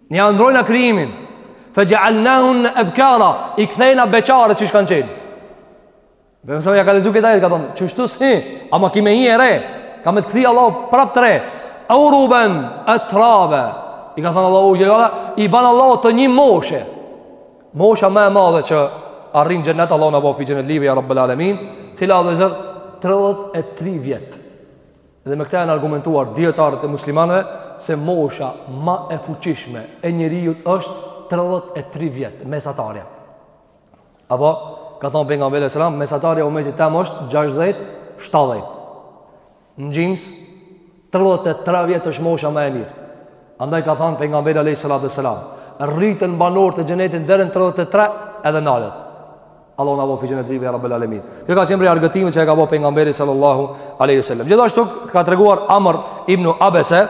Ne ja ndrrojna krijimin Fe xhealnahunne ebkara I kthejna beqare qysh kanë qenë Dhe mësëm ja ka lexu këtë ajet Ka thonë qështu s'hin Ama ki me hi e re Ka me të kthy Allahu prap të re Uruben etraba I ka thonë Allahu xhele I ban Allahu të një moshe Mosha ma e madhe që Arrin në xhennet Allahu na boftë prej xhennetlive Ja rabbel alemin Cila vllezër 33 vjet Dhe me këta janë argumentuar dijetarët e muslimanëve se mosha ma e fuqishme e njeriut është 33 vjet, mesatarja. Apo, ka thonë pejgamberi alejhi selam, mesatarja e umetit tem është 60-70. Në gjymës, 33 vjet është mosha ma e mirë. Andaj ka thonë pejgamberi alejhi salatu ve selam, rriten banorët e xhenetit deri në 33 edhe nalet. Allahu na boftë prej xhenetlive rabbel alamin. Kjo ka qenë argëtimi që e ka bërë pejgamberi sallallahu alaihi wasallam. Gjithashtu ka treguar Amr ibn Abese,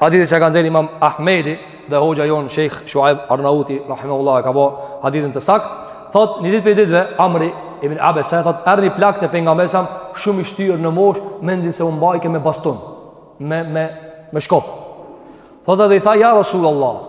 hadithi që ka nxjerrë Imam Ahmedi dhe hoxha jonë Sheikh Shuaib Arnauti rahimahullahu ka bërë hadithin të saktë, thotë një ditë prej ditëve Amri ibn Abese thotë erdh një plak te pejgamberi sa shumë i shtyrë në moshë, mendin se u mbajke me baston, me me me shkop. Thotë dhe i tha ja Rasulullah.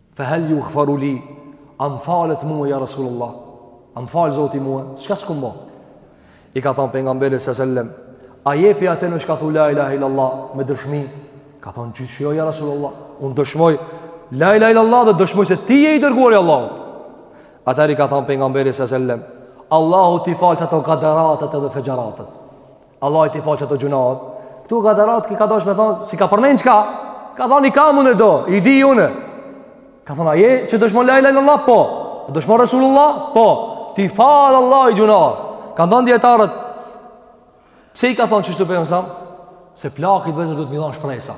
Fe hel jugferu li, a më falet mua, ja Rasulullah, a më fal zoti mua, shka s'kum ba? I ka thonë pejgamberi se sellem, a je prej atyne shka thu la ilahe illallah me dëshmi? Ka thonë qysh jo, ja Rasulullah, unë dëshmoj la ilahe illallah dhe dëshmoj se ti je i dërguar i Allahut. Atëherë i ka thonë pejgamberi se sellem, Allahu t'i fal qato gaderatet edhe fexheratet. Allahi t'i fal qato gjynahet Këtu gaderat që ka dasht me thonë S'i ka përmend çka Ka thonë i kam une do I di i une Ka thonë a je që dëshmon la ilahe illallah Po A dëshmon Resulullah Po T'i fal Allahi gjynahet Kanë thonë dijetarët Pse i ka thonë qështu pejgamberi Se plakit vllezër duhet me i dhonë shpresa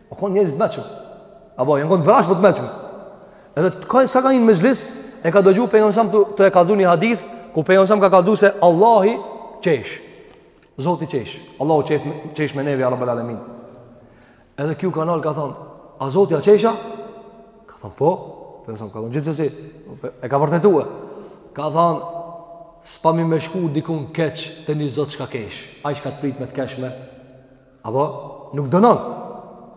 O konë njerëz të mençëm. Apo, janë konë vrazhdë po të mençëm. Edhe të kajnë sa ka hi në mexhlis, e ka dëgju pejgamberin tu, tu e kallzu një hadith, ku pejgamberi ka kallzu se Allahi qesh. Zoti qesh. Allahu qesh, qesh me neve, ja rabbel alemin. Edhe ky u ka nal ka thonë, a zoti a qesh a? Ka thonë, po. Pejgamberi ka thonë, gjithsesi, e ka vërtetue. Ka thonë, s'kemi me shku dikun keq te një zot shka kesh. Ai shka të pret me të keshme, Apo, nuk dënon.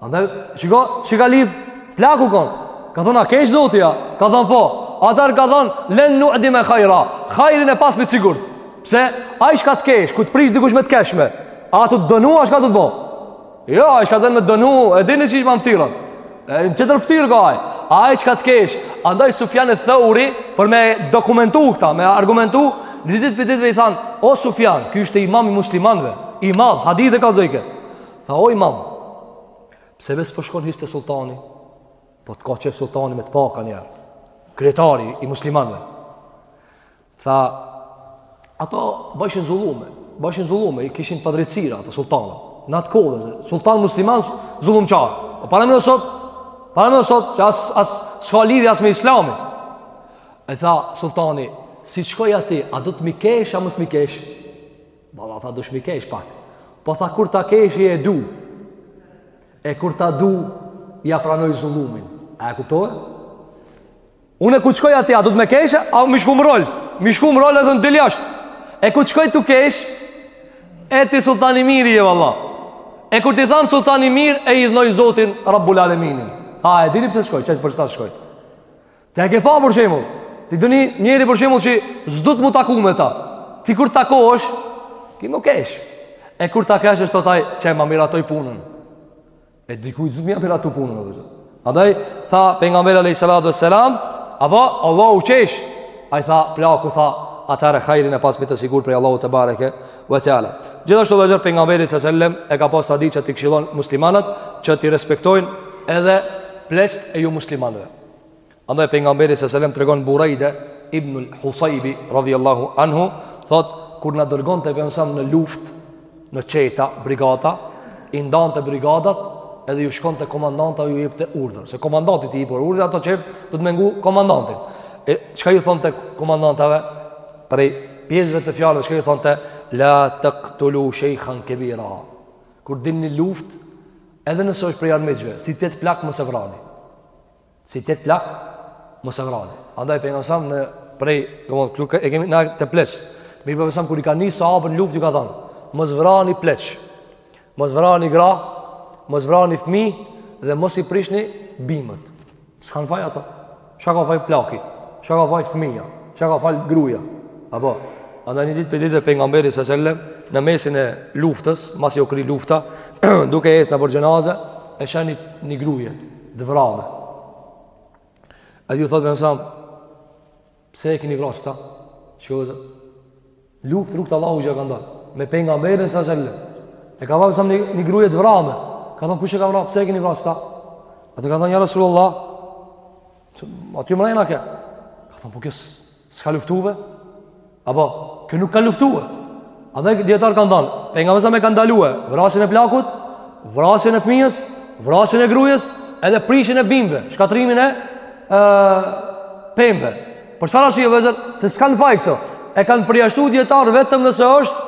Andaj, që ka, që ka lidh, plaku kon. Ka thonë, a kesh Zoti a? Ka thonë, po. Atëherë ka thonë, len nadime hajra. Hajrin e pasmi t'sigurt. Pse, ai çka të kesh, kur të prit dikush me të keshme. A të dënu, a çka të të bo? Jo, ai që ka dhenë me t'dënu, e dini qysh mban Një tjetër fëtyrë ka ai. Ai çka të kesh. Andaj Sufjan eth-Theuri për me dokumentu këta, me argumentu, një ditë prej ditëve i thanë, o Sufjan, ky ishte imam i muslimanve, i madh, hadithe kallxojke. Tha, o imam, pse be s'po shkon hiç te sultani? Po të ka qejf sultani me të pa kanjëherë, kryetari i muslimanve. Tha, ato bajshin zullume, bajshin zullume, kishin padrejtësira, ato sultana, në atë kohë, sultan musliman, zullumqar. O po, paramendo sot, paramendo sot, që as, as, s'ka lidhje as me islami. E tha, sultani, si t'shkoj aty, a duhet m'i kesh, a mos m'i kesh? Valla, tha, duhesh m'i kesh pak. Po tha, kur ta keshi, e du. E kur ta du, ia pranoj zullumin. A e kuptove? Unë e kur t'shkoj aty, a duhet me kesh, a me shku mrrol, me shku mrrol edhe të dil jasht. E kur t'shkoj tu kesh, e ti sultan i miri je valla. E kur t'i tham sultan i mirë, e idhnoj zotin Rabbul Alemin. A e dini pse s'shkoj, qe për qeta s'shkoj. Ti e ke pa për shemull, ti doni njeri për shemull që s'do të m'u taku me ta. Ti kur takohesh, ki me kesh. E kur ta kesh thot ai, qe ma miratoj punën. E dikujt s'do t'mja miratu punën, vllezër. Andaj tha pejgamberi alayhi salatu wassalam, apo Allahu qesh. Ai tha plaku tha atëherë hajrin e pasmi të sigurt prej Allahu tebareke ve teala. Gjithashtu edhe pejgamberi sallallahu alaihi wasallam e ka pas traditë që t'i këshillon muslimanat që t'i respektojnë edhe pleqtë e jomuslimanëve. Andaj pejgamberi sallallahu alajhi wasallam tregon Burajde ibn al-Husaybi radhiyallahu anhu thot kur na dërgonte pejgamberi në luftë në çeta brigada i ndante brigadat edhe ju shkonte komandantave ju jepte urdhër se komandanti t'i jep urdhër ato veç duhet me ngu komandantin e çka ju thonte komandantave prej pjesëve të fjalëve çka ju thonte la taqtulu shaykhan kabira kur dilni n'luftë edhe nëse është prej armiqve si t'jet plak mos e vrani Si t'jet plak mos e vrani. Andaj pejgamberi sa në prej, domthonë këtu e kemi na te pleqtë. Pejgamberi kur i ka nisë sahabët n'luftë ju ka thënë, mos vrani pleq. Mos vrani gra, mos vrani fëmijë dhe mos i prishni bimët. S'kan faj ato. Çka ka faj plaki? Çka ka faj fëmija? Çka ka faj gruaja? Apo, andaj një ditë prej ditëve pejgamberi sa selam në mesin e luftës, masi u kri lufta, duke ecë nëpër xhenaze, e sheh një gruje. Të vrame. Edhe ju thotë me samë, pse e keni vra këta? Që kjo dhe luftë rrugë t'Allahut që e ka ndonë. Me Pejgamberin alejhi selam. E ka pa samë një, një gruje të vrame. Ka thanë, kush e ka vra, pse e keni vra këta? Edhe kanë thanë, ja Rasulullah, aty më rejna ke. Ka thanë, po kjo S'ka luftue? Apo, kjo nuk ka luftue? Andaj dijetarët kanë thanë, Pejgamberi alejhi selam e ka ndalue vrasjen e plakut, vrasjen e fmijës, vrasjen e grujes, edhe prishjen e bimve, shkatrrimin e, e pemve. Për çfarë arsye o vllezër, se s'kanë faj këto, e kanë përjashtu dijetarët vetëm nëse është,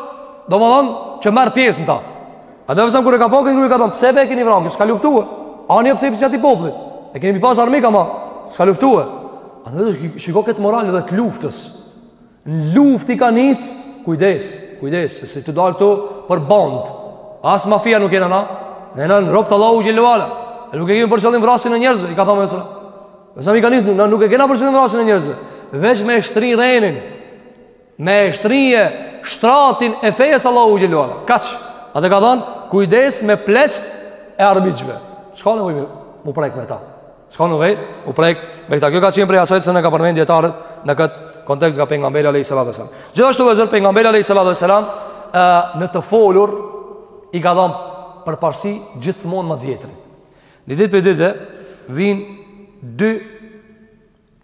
domethanë, që merr pjesë në ta. Andaj vllezër kur e ka pa këtë gruaj ka thanë pse e keni vrarë, s'ka luftuar. Ani pse pjesë e atij popullit. E keni pas armik ama s'ka luftuar. Andaj shiko këtë moral edhe të luftës. Në luftë i ka nis, kujdes, kujdes se s'jeni dal këtu për band. As mafia nuk jena na. Jena robt e Allahut xhele ve ala. E nuk e kemi për qëllim vrasjen e njerëzve, i ka thënë Mesra. Mesra i ka nisur, na nuk e kena për qëllim vrasjen e njerëzve. Veç me shtri renin. Me e shtrije shtratin e fejes Allahut xhele ve ala. Kaq, andaj ka thanë, kujdes me pleqt e armiqve. S'ka nevojë mu prek me ta. S'ka nevojë mu prek me ta. Kjo ka qenë prej asajt se na kanë përmend dijetarët në këtë kontekst nga Pejgamberi alejhi salatu ve selam. Gjithashtu vllezër Pejgamberi alejhi salatu ve selam në të folur i ka dhanë përparësi gjithmonë ma t'vjetrit. Një ditë prej ditëve, vijnë dy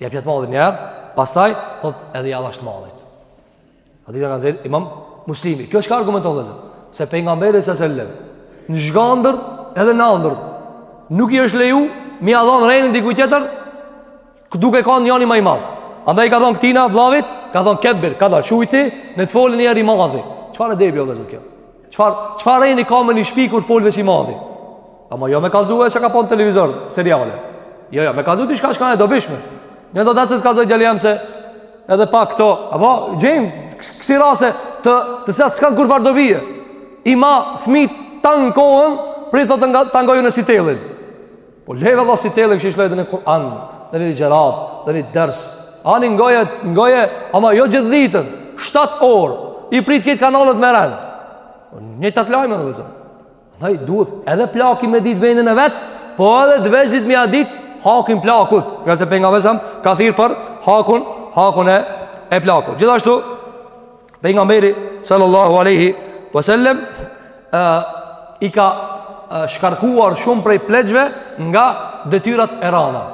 Jepja t'madhit një herë, pastaj, thot, edhe ja dhashë t'madhit. Hadithin e ka nxjerr imam Muslimi. Kjo çka argumenton vllezër? Se Pejgamberi alejhi selam. Në zhgandërr edhe në andërr. Nuk i është leju, me ia dhanë renin dikujt tjetër, duke kanë njani ma i madh. Andaj ka thanë këtina, vllavit, ka thanë kebir, ka thanë shuj ti, le të folen një herë i madhi. Çfarë edebi o vllezër kjo? Çfar, çfar reni ka me një shpi kur fol veç i madhi? Ama jo me kallxu çka ka pa në televizor, seriale. Jo, jo, me kallxu diçka që asht e dobishme. Ne do të datë të kallxoj djali jem se edhe pa këto, apo gjejm kësi rase të të cilat s'kan kurrfarë dobije. I ma fëmit tan kohën, prit ta ngojmë Sitelin. Po le be vlla Sitelin, lëshoje ndonjë Kur'an, ndonjë ligjëratë, ndonjë ders. Ani ngoje, ngoje, ama jo gjithë ditën, 7 orë, i pret këto kanalet me rend. Po njëjtat lajme vllezër. Andaj duhet edhe plaki me ditë vendin e vet, po edhe të vegjlit me ia ditë hakin plakut. Ngase Pejgamberi alejhi selam ka thirr për hakun, hakun e, e plakut. Gjithashtu, Pejgamberi sallallahu alejhi vesellem i ka shkarkuar shumë prej pleqve nga detyrat e rana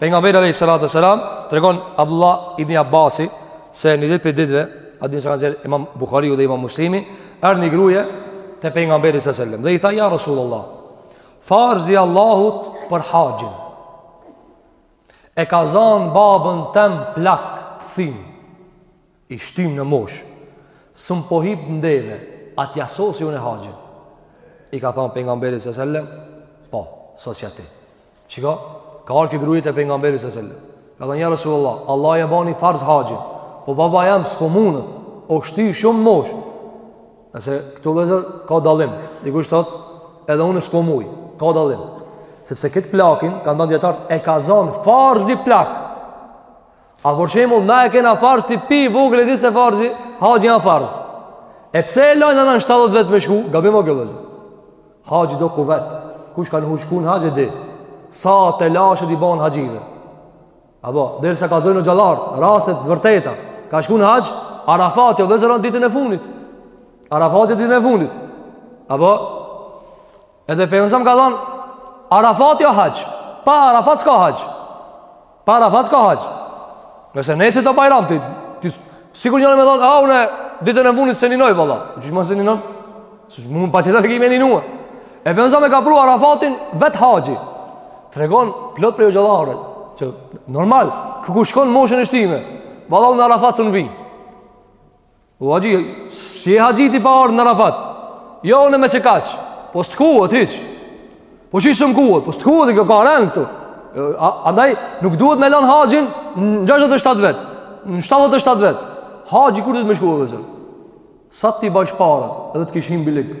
Pejgamberi alejhi salatu selam tregon Abdullah ibn Abasi Se një ditë prej ditëve hadisin e ka nxjerr imam Buhariu dhe imam Muslimi Erdh një gruje te pejgamberi sallallahu alejhi vesellem dhe i tha ja Rasulullah Farzi i Allahut për haxhin E ka zanë babën tem plak të thimë I shtymë në moshë. S'un po hip n'deve, a t'ja sosi unë haxhin. I ka thënë pejgamberi sallallahu alajhi wasallam, po, sosja ti. Shiko, ka ardh kjo gruja te pejgamberi sallallahu alajhi wasallam. Ka thënë ja Rasulullah, Allahu e bani farz haxhin. Po baba jem s'po mundet. O shty shumë n'moshë. Nëse këtu vëllezër ka dallim. Dikush thot, edhe unë s'po muj. Ka dallim. Sepse këtë plakin, kanë thonë dijetarët, e ka zonë farzi plak. A për shembull na e kena farz ti pi vogël e di se farzi, haxhi a farz. E pse e lajnë në 70 vjet me shku? Gabim o vëllezër. Haxhi do kuvet. Kush ka shku në haxh e di. Sa telashe t'i ban haxhive. Apo, derisa ka do haxhillarë, raste t'vërteta. Ka shku në haxh, Arafati o vëllezër ditën e funit. Arafati o ditën e funit. Apo, Edhe pejgamberi sa ka thënë Arafati o haxh. Pa Arafat s'ka haxh. Pa Arafat s'ka haxh. Nëse nesër o bajram ti, ti sikur njëri me thonë, "Ah, unë ditën e fundit s'e ninoj vlla." Qysh mo s'e ninon? Se s'mund, patjetër e ki me ninu. E pejgamberi salem e ka pru Arafatin vet haxhi. Tregon plot prej haxhillarë, që normal, kur shkon n'moshën e shtime. Valla unë n'Arafat s'un vij. O haxhi, si je haxhi ti pa ardhë në Arafat? Jo, unë n'Meqe kaq. Po s'të quhet, hiç. Po qysh s'um quhet? Po s'të quhet, e kjo ka rend këtu. Andaj, nuk duhet me lanë haxhin në 67 vjet. Në 77 vjet. Haxhi, kur duhet me shku, vëllezër? Sa t'i bajsh paret, edhe të kish him bilikë.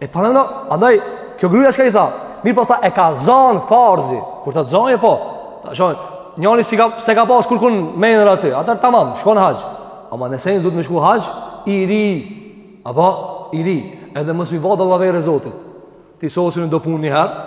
E paramendo, andaj, kjo gruja shka i tha, mirë po tha, e ka zonë farzi, kur të t'zajë, po, ta shonë, njani si ka, s'e ka pas kurkun menër aty, atëher tamam, shkon n'haxh, ama nëse një duhet me shku n'haxh, i ri, apo, i ri, edhe mos me i ba dallavere Zotit, t'i sosi do punë një herë,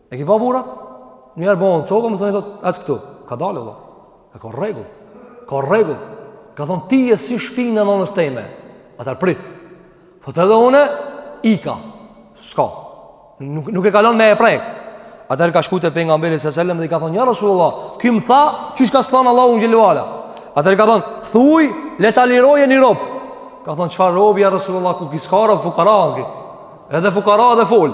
E ki pa burrat? Njëherë bon cokë, më sani thotë, ec këtu. Ka dalë valla. E ka rregull. Ka rregull. Ka thonë, ti je si shpina e nënës teme. Ata prit. Thotë edhe une ika. S'ka. Nuk, nuk e kalon me e prek. Atëher ka shku te pejgamberi sa selem dhe i ka thonë, ja Rasulullah, kim tha, e shka ka thonë Allahu xhel-le ve ala. Atëher i ka thonë, thuj, le ta liroje një robë. Ka thonë, çfarë robi, ja Rasulullah, ku kiskara, fukara, edhe fukara edhe fol.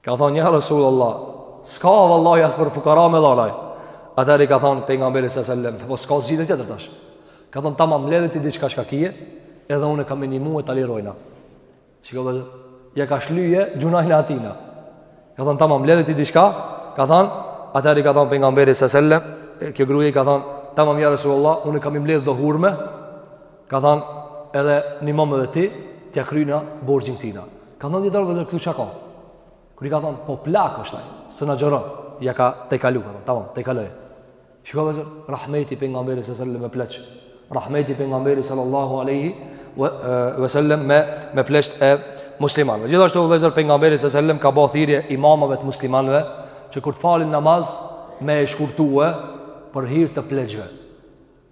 Ka thonë ja Resulallah, s'ka vallahi as për fukara me dhan aj. Atëherë i ka thonë Pejgamberi së sellem, po s'ka zgjidhje tjetër tash. Ka thonë, tamam, mledhe ti diçka çka kije, edhe unë kam me nimu e ta lirojna. Shiko vëllazër, ja ka shly gjunahin atina. Ka thonë, tamam, mledhe ti diçka, ka thonë, atëherë i ka thonë Pejgamberi së sellem, kjo gruja i ka thonë, tamam ja Resulallah, unë kam me i mledhë do hurme, ka thonë, edhe nimom edhe ti, t'ia kryjna borxhin atina. Ka thonë një dalë dhe këtu çka. Kur i ka thonë, po plak është aj, s'un agjëron. Ja ka tejkalu, ka thonë, tamam, tejkaloje. Shiko vëllazër, rahmeti i Pejgamberit sellem me pleq. Rahmeti i Pejgamberit sallallahu alejhi ve sellem me, me pleqt e muslimanve. Gjithashtu vëllazër Pejgamberi së sellem ka bo thirrje imamave të muslimanve, që kur të falin namaz, me e shkurtue për hir të pleqve.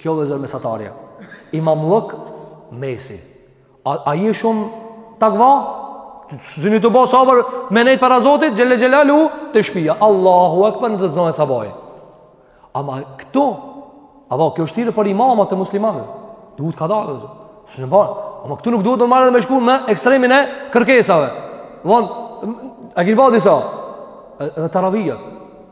Kjo vëllazër mesatarja Imamllëk me si a, a je shumë takva? Zini tu bo sabër me nejtë para Zotit Xhelle Xhelaluhu te shpia Allahu ekber në te t'zon sabahi Ama këtu a bo kjo është thirrje për imamat e muslimanve Duhet kadal S'ban Ama këtu nuk duhet të marrë edhe me shku me ekstremin e kërkesave Von, E kini ba disa edhe taravijat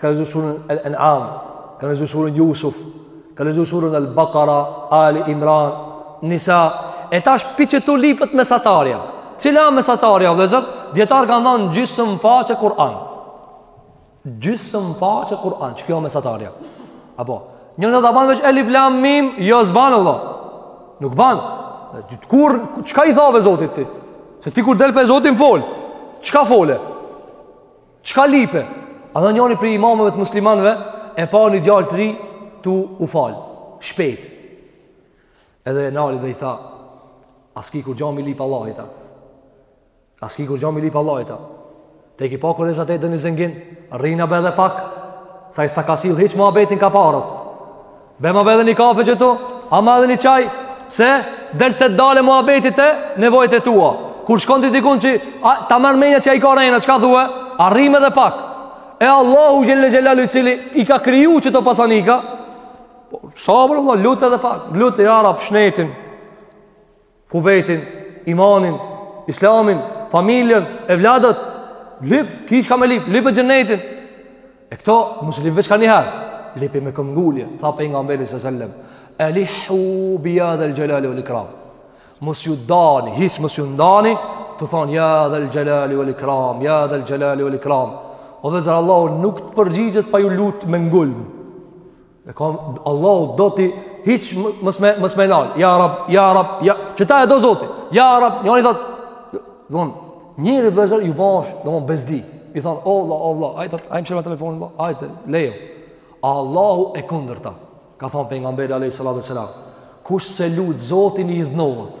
Ka lexu surën Al-An'am, ka lexu surën Jusuf, ka lexu surën Al-Baqara, Ali Imran, Nisa. E tash pi qetu lipet mesatarja. Cila mesatarja, vëllazër? Dijetarët kanë thonë gjysmë faqe Kur'an. Gjysmë faqe Kur'an, qikjo mesatarja. Apo, një do ta banë veç Elif Lam Mim, jo s'ban vëlla. Nuk ban. Ti kur çka i thave Zotit ti? Se ti kur del me Zotin fol. Çka fole? Çka lipe? Edhe njani prej imamëve të muslimanve E pa një djalë të ri Tu u falë Shpejt Edhe e nali dhe i tha A s'ki kurgja me i lip Allahit a A s'ki kurgja me i lip Allahit a Të ki pa kur e zate edhe një zengin Rrina be edhe pak Sa i s'ta ka sill Hiq muhabetin ka paret Bema be edhe një kafe qetu Ama edhe një çaj Se del të dale muhabeti te Nevojat e tua Kur shkon te dikun që a, Ta merr menja që ai ka Rrina Çka thue A rrimë edhe pak E Allahu xhelle xhelaluhu i cili I ka kriju qeta pasanika po, Sabër vlla lut edhe pak Lute ja Rab shnetin Kuvetin, imanin, islamin, familjen, evladët, lip, ki çka me lip, lipe Xhenetin. E këto, mos lip veç ka njëherë, lipi me këmbngulje, tha Pejgamberi së sellem, elidhdhu bi ja dhel xhelali vel ikram, mos ju dani hiç, mos ju ndani tu thonë, ja dhel xhelali vel ikram, ja dhel xhelali vel ikram, o vëllazër Allahu nuk të përgjigjet pa ju lutë me ngulm, E ka Allahu don ti hiç mos me mos me e nal. Ja Rab, ja Rab, ja. Qeta e do Zoti? Ja Rab, njëri thot, don, njëri veç gjo bash, do me e bezdi. I thon, o vlla, o vlla, ai thot, ai më shërbon telefonin, Allah, ai thot, lejo. Allahu e kundërta. Ka than pejgamberi alejhi salatu selam. Kush s'e lut Zotin i hidhnohet.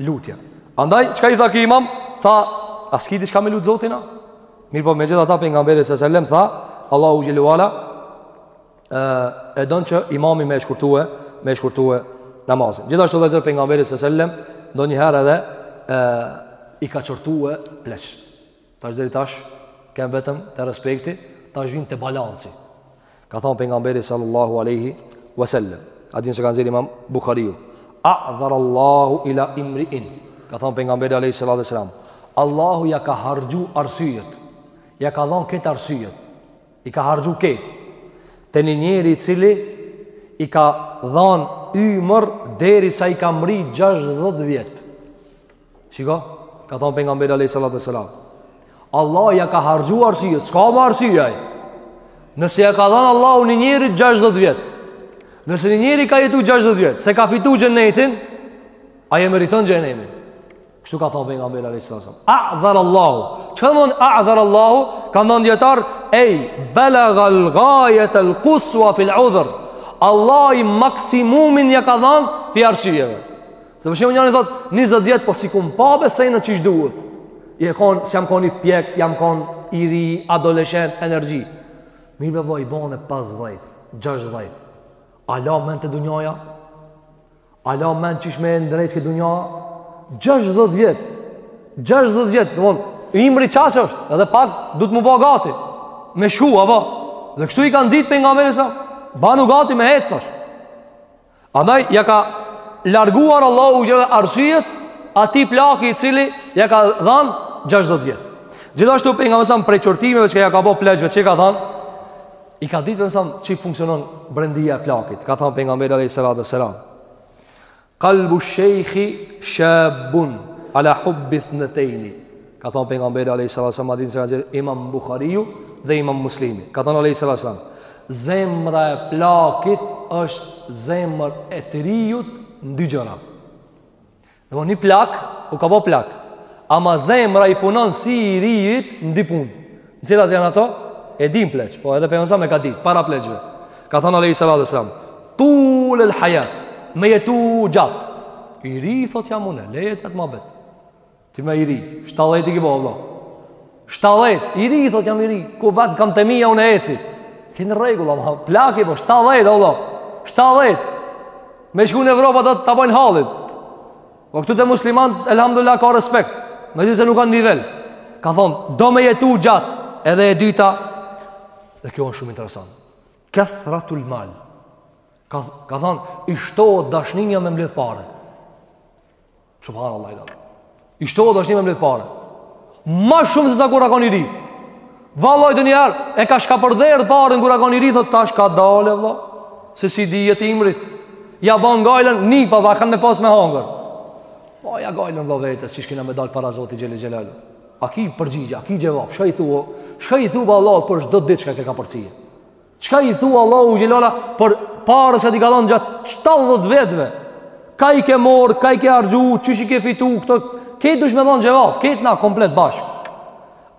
Lutja. Andaj, çka i tha ky imam? Tha, a s'ki diçka me lutë Zotin a? Mirëpo, me gjithë atë pejgamberi alejhi selam, tha, Allahu xhelle ue ala, e, e donë që imami me e shkurtue, me e shkurtue namazin. Gjithashtu vllezër pejgamberi alejhi selam, ndonjëherë edhe e, i ka qortue pleqt. Tash deri tash kem met te respekti, tash vim te balanci. Ka thënë pejgamberi sallallahu alaihi wasallam, hadithin e ka nxjerr Imam Buhariu, a'dhar Allahu ila imri'in. Ka thënë pejgamberi alaihi salatu wasallam, Allahu ja ka harxhu arsyet. Ja ka dhan krejt arsyet. I ka harxhu kë? Te një njeri i cili i ka dhënë ymër deri sa i ka mri 60 vjet. Shiko, ka than pejgamberi alejhi salatu selam. Allah ja ka harxhu arsyet, s'ka ma arsye ai. Nëse ja ka dhan Allahu një njeri 60 vjet, nëse një njeri ka jetu 60 vjet, s'e ka fitu xhenetin, ai e meriton xhehenemin. Kështu ka than pejgamberi alejhi salatu selam. A'dhar Allahu. Çka domethan a'dhar Allahu? Kanë than dijetarët, ej, belegal gajet el kusua fil udhër. Allahu maksimumin ja ka dhan pi arsyeve. Se për shembull njani thot 20 vjet po s'i kom pa be senet qysh duhet. Jam kon, s'jam kon i pjekt, jam kon i ri, adoleshent, energji. Mirë be vlla i bane 50, 60. Hala men te dunjaja? Hala men qysh me e ndreq këtë dunja? 60 vjet. 60 vjet, domthon, ymri qaq është, edhe pak duhet m'u ba gati. Me shku apo? Dhe kështu i ka nxit pejgamberi alejhi selam banu gati me ec tash. Andaj ja ka larguar Allahu gjithë arsyet atij plaki i cili ja ka dhanë 60 vjet. Gjithashtu pejgamberi alejhi selam prej qortimeve çka ja ka bo pleqve çka i ka thanë, e ka ditë pejgamberi alejhi selam qysh i funksionon brendia e plakit. Ka thanë pejgamberi alejhi salatu ue selam. Kalbu shejhi shabun ala hubbi ithnetejni. Ka thënë pejgamberi alayhis salam hadithin e ka nxjerr Imam Buhariu dhe Imam Muslimi. Ka thënë alayhis salam zemra e plakit është zemër e të riut në dy gjëra. Domethon një plak, u ka bo plak, ama zemra i punon si të riut në dy punë. Në cilat janë ato? E dinë pleqt, po edhe pejgamberi alejhi selam e ka dit, para pleqve. Ka thënë alejhi salatu selam, tul el hajat, me jetu gjatë. I ri, thot jam une, leje ti atë mohabet. Ti më i ri, shtadhejt i ki bo, vlla. Shtadhejt, i ri, thot jam i ri, ku vetë kamt e mija unë eci. Në rregull, ama, plak i bo, shtadhejt, vlla. Shtadhejt, me shku në Evropë ta bojnë hallin. Po këtu te muslimant, elhamdulilah, ka respekt. Megjithëse nuk kanë nivel. Ka thonë, do me jetu gjatë, edhe e dyta, dhe kjo është shumë interesant. Kethratul mal. Ka, ka thonë, i shtohet dashnija me mbledh pare. Subhanallah. I shtohet dashnia me mbledh pare. Ma shumë se sa kur a kon i ri. Vallahi nonjëherë, e ka shkapërderdh paren kur a kon i ri, thot tash kadale, vlla. Se s'i dihet ymrit. Ja ban gajlen, nipave a kan me pas me hangër. Po ja gajlen e vetes, qysh kena me dalë para Zotit xhele xhelalu. A ki përgjigje, a ki xhevap, çka i thua, çka i thua Allahut për çdo ditë çka ke ka përcjell. Çka i thua Allahut xhelalu për paret që t'i ka dhonë gjatë 70 vjetve? Ka i ke marrë, ka i ke harxhu, qysh i ke fitu, këto... Kejt dush me dhonë xhevap, kejt na komplet bashkë.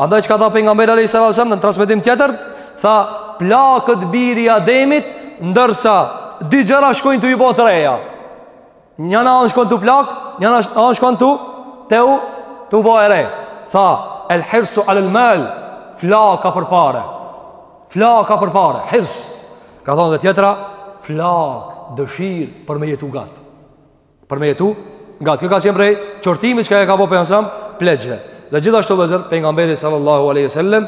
Andaj çka tha pejgamberi a.s. në transmitim tjetër, tha plaket biri i Ademit, ndërsa dy gjëra shkojnë tu u bo të reja. Njëna anë shkon tu plak, njëna anë shkon tu tu u tu u bo e re. Tha, el hirsu alel mal, flaka për pare. Flaka për pare, hirs. Ka thonë dhe tjetra, flak, dëshirë për me jetu gatë. Për me jetu gatë. Kjo ka qenë prej, qortimi çka ja ka bo pejgamberi a.s., pleqve. Dhe gjithashtu vllezër, pejgamberi sallallahu aleyhi sallam,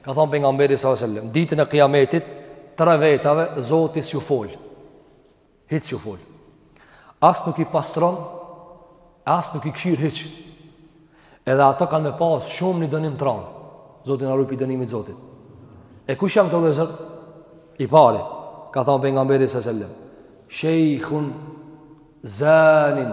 Ka thënë pejgamberi sallallahu alajhi wasallam, ditën e Kiametit, tre vetave Zoti s'ju fol. Hiç s'ju fol. As nuk i pastron, as nuk i kshir hiç. Edhe ato kanë me pas shumë një dënim t'ron. Zoti na rujt pi dënimit Zotit. E kush janë këto vllezër? I pari, ka thënë pejgamberi sallallahu alajhi wasallam, shejhun zanin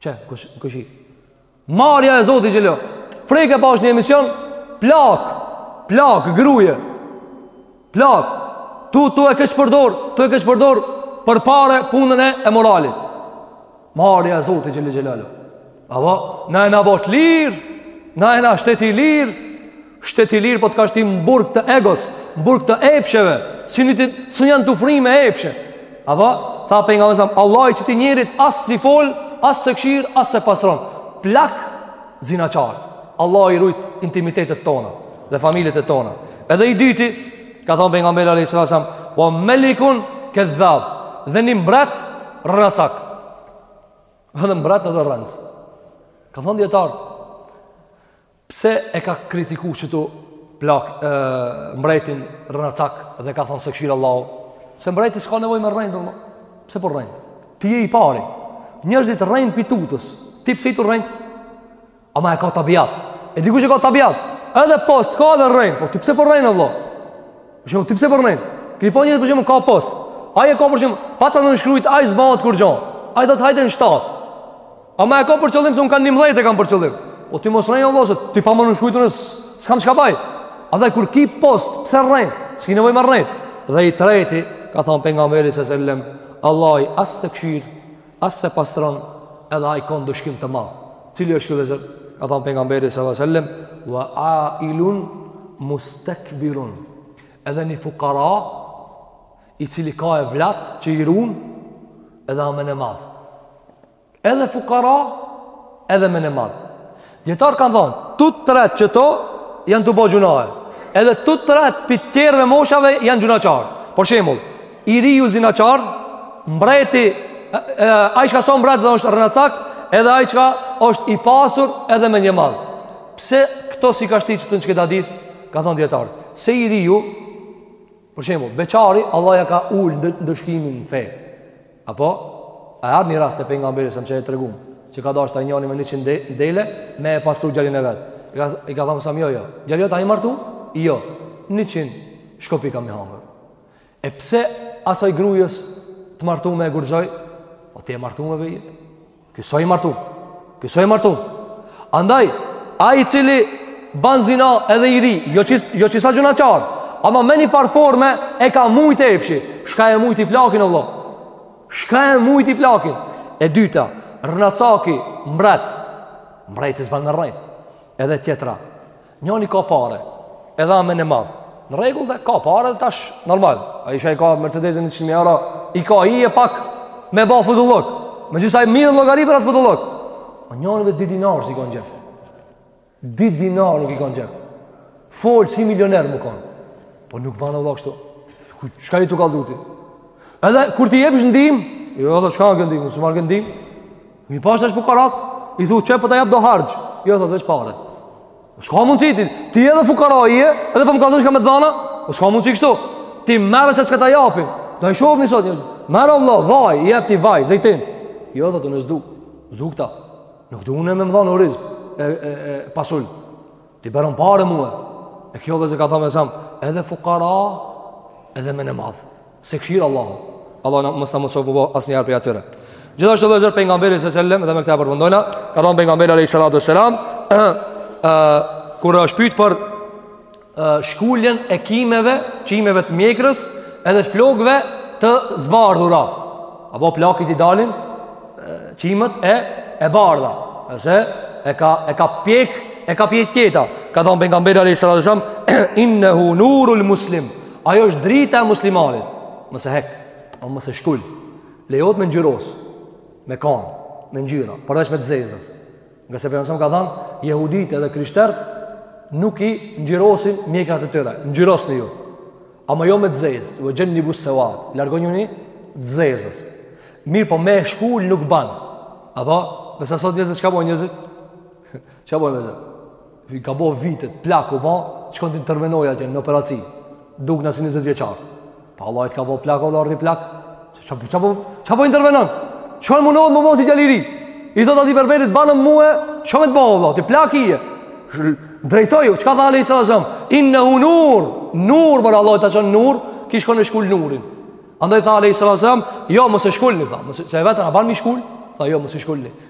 Qe, kush kush i? Marrja e Zotit xhelalu. Frik e pashë një emision plak, plak gruje. Plak. Tu tu e keqpërdor, tu e keqpërdor për pare punën e, e moralit. Marrja e Zotit xhele xhelalu. A po, na jena n'bot t'lir, na jena shtet i lir. Shtet i lirë po të ka shti m'burg të egos, m'burg të epsheve, si një të së janë të fryme me epshe. A po, tha pejgamberi a.s., Allahi qëtij njerit as s'i fol, as s'e kshir, as s'e pastron. Plak zinaqar. Allahi i rujt intimitetet tona dhe familjet e tona. Edhe i dyti, ka thonë pejgamberi alejhi salatu selam, ve melikun kedhab, dhe një mbret rrencak. Edhe mbret edhe rrenc. Kanë thonë dijetarët, Pse e ka kritiku qëtu plak e, mbrejtin rrenacak dhe ka thonë s'e këshir Allahu? Se mbrejti s'ka nevoj me rrejt, vlla. Pse po rren? Ti je i pari. Njerëzit rrejnë pi tutës. Ti pse je tu rrejt? Ama e ka tabiat. E dikush e ka tabiat. Edhe post ka, edhe rren. Po ti pse po rren, o vlla? Shembull, ti pse po rren? Këri po njerëz për shembull ka post. Ai e ka për shembull, pa ta nënshkrujt ai s'bahet kurgjo. Ai thotë hajde në shtatë. Ama e ka për qëllim se unë ka nimdhejt e kam për qëllim. Po ti mos rrej o vlla, se ti pa ma nënshkru ti unë s'kam çka baj. Edhe kur ki post, pse rren, s'ki nevoj me rrejt. Dhe i treti, ka thonë pejgamberi se sellem, Allahi as s'e këshir, as s'e pastron, edhe ai ka ndëshkim të madh. Cili është ky vllazër? Ka thonë pejgamberi se sellem, wa ailun mustekbirun. Edhe një fukara, i cili ka evlat që i run, edhe a menemadh. Edhe fukara, edhe menemadh. Dijetarët kanë thonë, të tretë qëto janë tu bo gjynahe. Edhe të tretë pi tjerave moshave, janë gjynahqarë. Për shemull, i riu zinaqar, mbreti, ai çka s'a mbret dhe është rrenacak, edhe ai çka është i pasur edhe menemadh. Pse këto s'i ka shti qëtu në qët hadith, kanë thonë dijetarët. Se i riu, Për shembull, beqarit Allahu ja ka ul ndëshkimin në fe. Apo ardhi një rast te pejgamberi sa më çe e treguam, që ka dasht ai njoni me 100 dele me e pastru gjalin e vet. I ka i ka thënë sa më jo jo. Gjali jot a i martu? Jo. 100 shkopi ka me i hangër. E pse asaj grujës të martume e gurzoj? O po ti e martume vej? Ky s'a i martum. Ky s'a i martum. Andaj ai i cili ban zina edhe i ri, jo çi s', jo çi s'a gjynahçar, ama me një far forme e ka mujt epshi. Çka e mujti plakin o vëlla. Çka e mujti plakin. E dyta, rrenacaki mbret. Mbreti s'ban me rrejt. Edhe tjetra. Njoni ka pare, edhe a menemadh. Në rregull de, ka pare dhe tash normal. Ai çka e ka Mercedesin 100.000 euro, i ka hije pak me ba futullok. Megjithse i mirret llogari për atë futullok. A njoni dhe di dinarë s'i ka n'xhep. Di dinarë nuk i ka n'xhep. Fol si milioner me kanë. Po nuk ban o vlla kështu. Çka je tu kallzu ti? Edhe kur t'i jepsh ndihmë, jo thotë çka kjo ndihmë, unë s'e marr ket ndihmë, M'i pas tash fukarat, i thu, qe po të jap do harxh, jo thotë veç pare. S'ka mundësi, ti edhe fukara je, edhe po më kallzon çka me t'dhanë, po s'ka mundësi kështu, ti merre se çka ta japim, do i shofni sot, merre o vlla, vaj, i jep ti vaj, zejtin, jo thotë unë s'du, s'du këta, nuk du unë me më dhanë oriz, e, e, e, pasul, Ti beron pare mue E kjo vllezër ka thanë alejhi selam Edhe fukara Edhe mendjemadh S'e kqyr Allahu Allahu mos ta mundësoftë asnjëherë prej atyre Gjithashtu vllezër pejgamberi alejhi selam Edhe me këta e përfundojmë Ka thonë pejgamberi alejhi salatu ue selam Kur është pytë për Shkuljen e kimeve Qimeve të mjekrës Edhe flokëve të zbardhura Apo plakit i dalin qimet e e bardha, ose e ka e ka pjek, e ka pjek jeta. Ka thënë pejgamberi alejhi salatu ue selam innehu nurul muslim. Ajo është drita e muslimanit. Mos e hek, apo mos e shkul. Lejohet me ngjyros, me kanë, me ngjyra, përveç me të zezës. Ngase pejgamberi ka thënë, jehuditë dhe krishterët nuk i ngjyrosin mjekrat e tyre. Ngjyrosni ju. Ama jo me të zezë, uexhtenibus-seuad, largojuni të zezës. Mirëpo me shkul nuk ban. Apo, nëse sot njerëzit, çka bojnë njerëzit? Çka bojnë njerëzit? I ka bo vitet, plak u ba, po, shkon të intervenojë atje në operaci, duket si 20 vjeçar. Po Allahu të ka bo plak, ore rri plak, çka po, po, po, po intervenon? Çka munohet me u bo si djalë i ri? I thotë atij berberit, banëm mue, çka me të bo, Allah, ti plak je. Drejtoju, çka tha alejhi selam? Innehu nur, nur, more Allahu ta çon nur, ti shkon e shkul nurin. Andaj tha alejhi selam, jo, mos e shkulni, tha, mos e, se e vetën, a ban me i shkul? Tha, jo, mos e shkulni.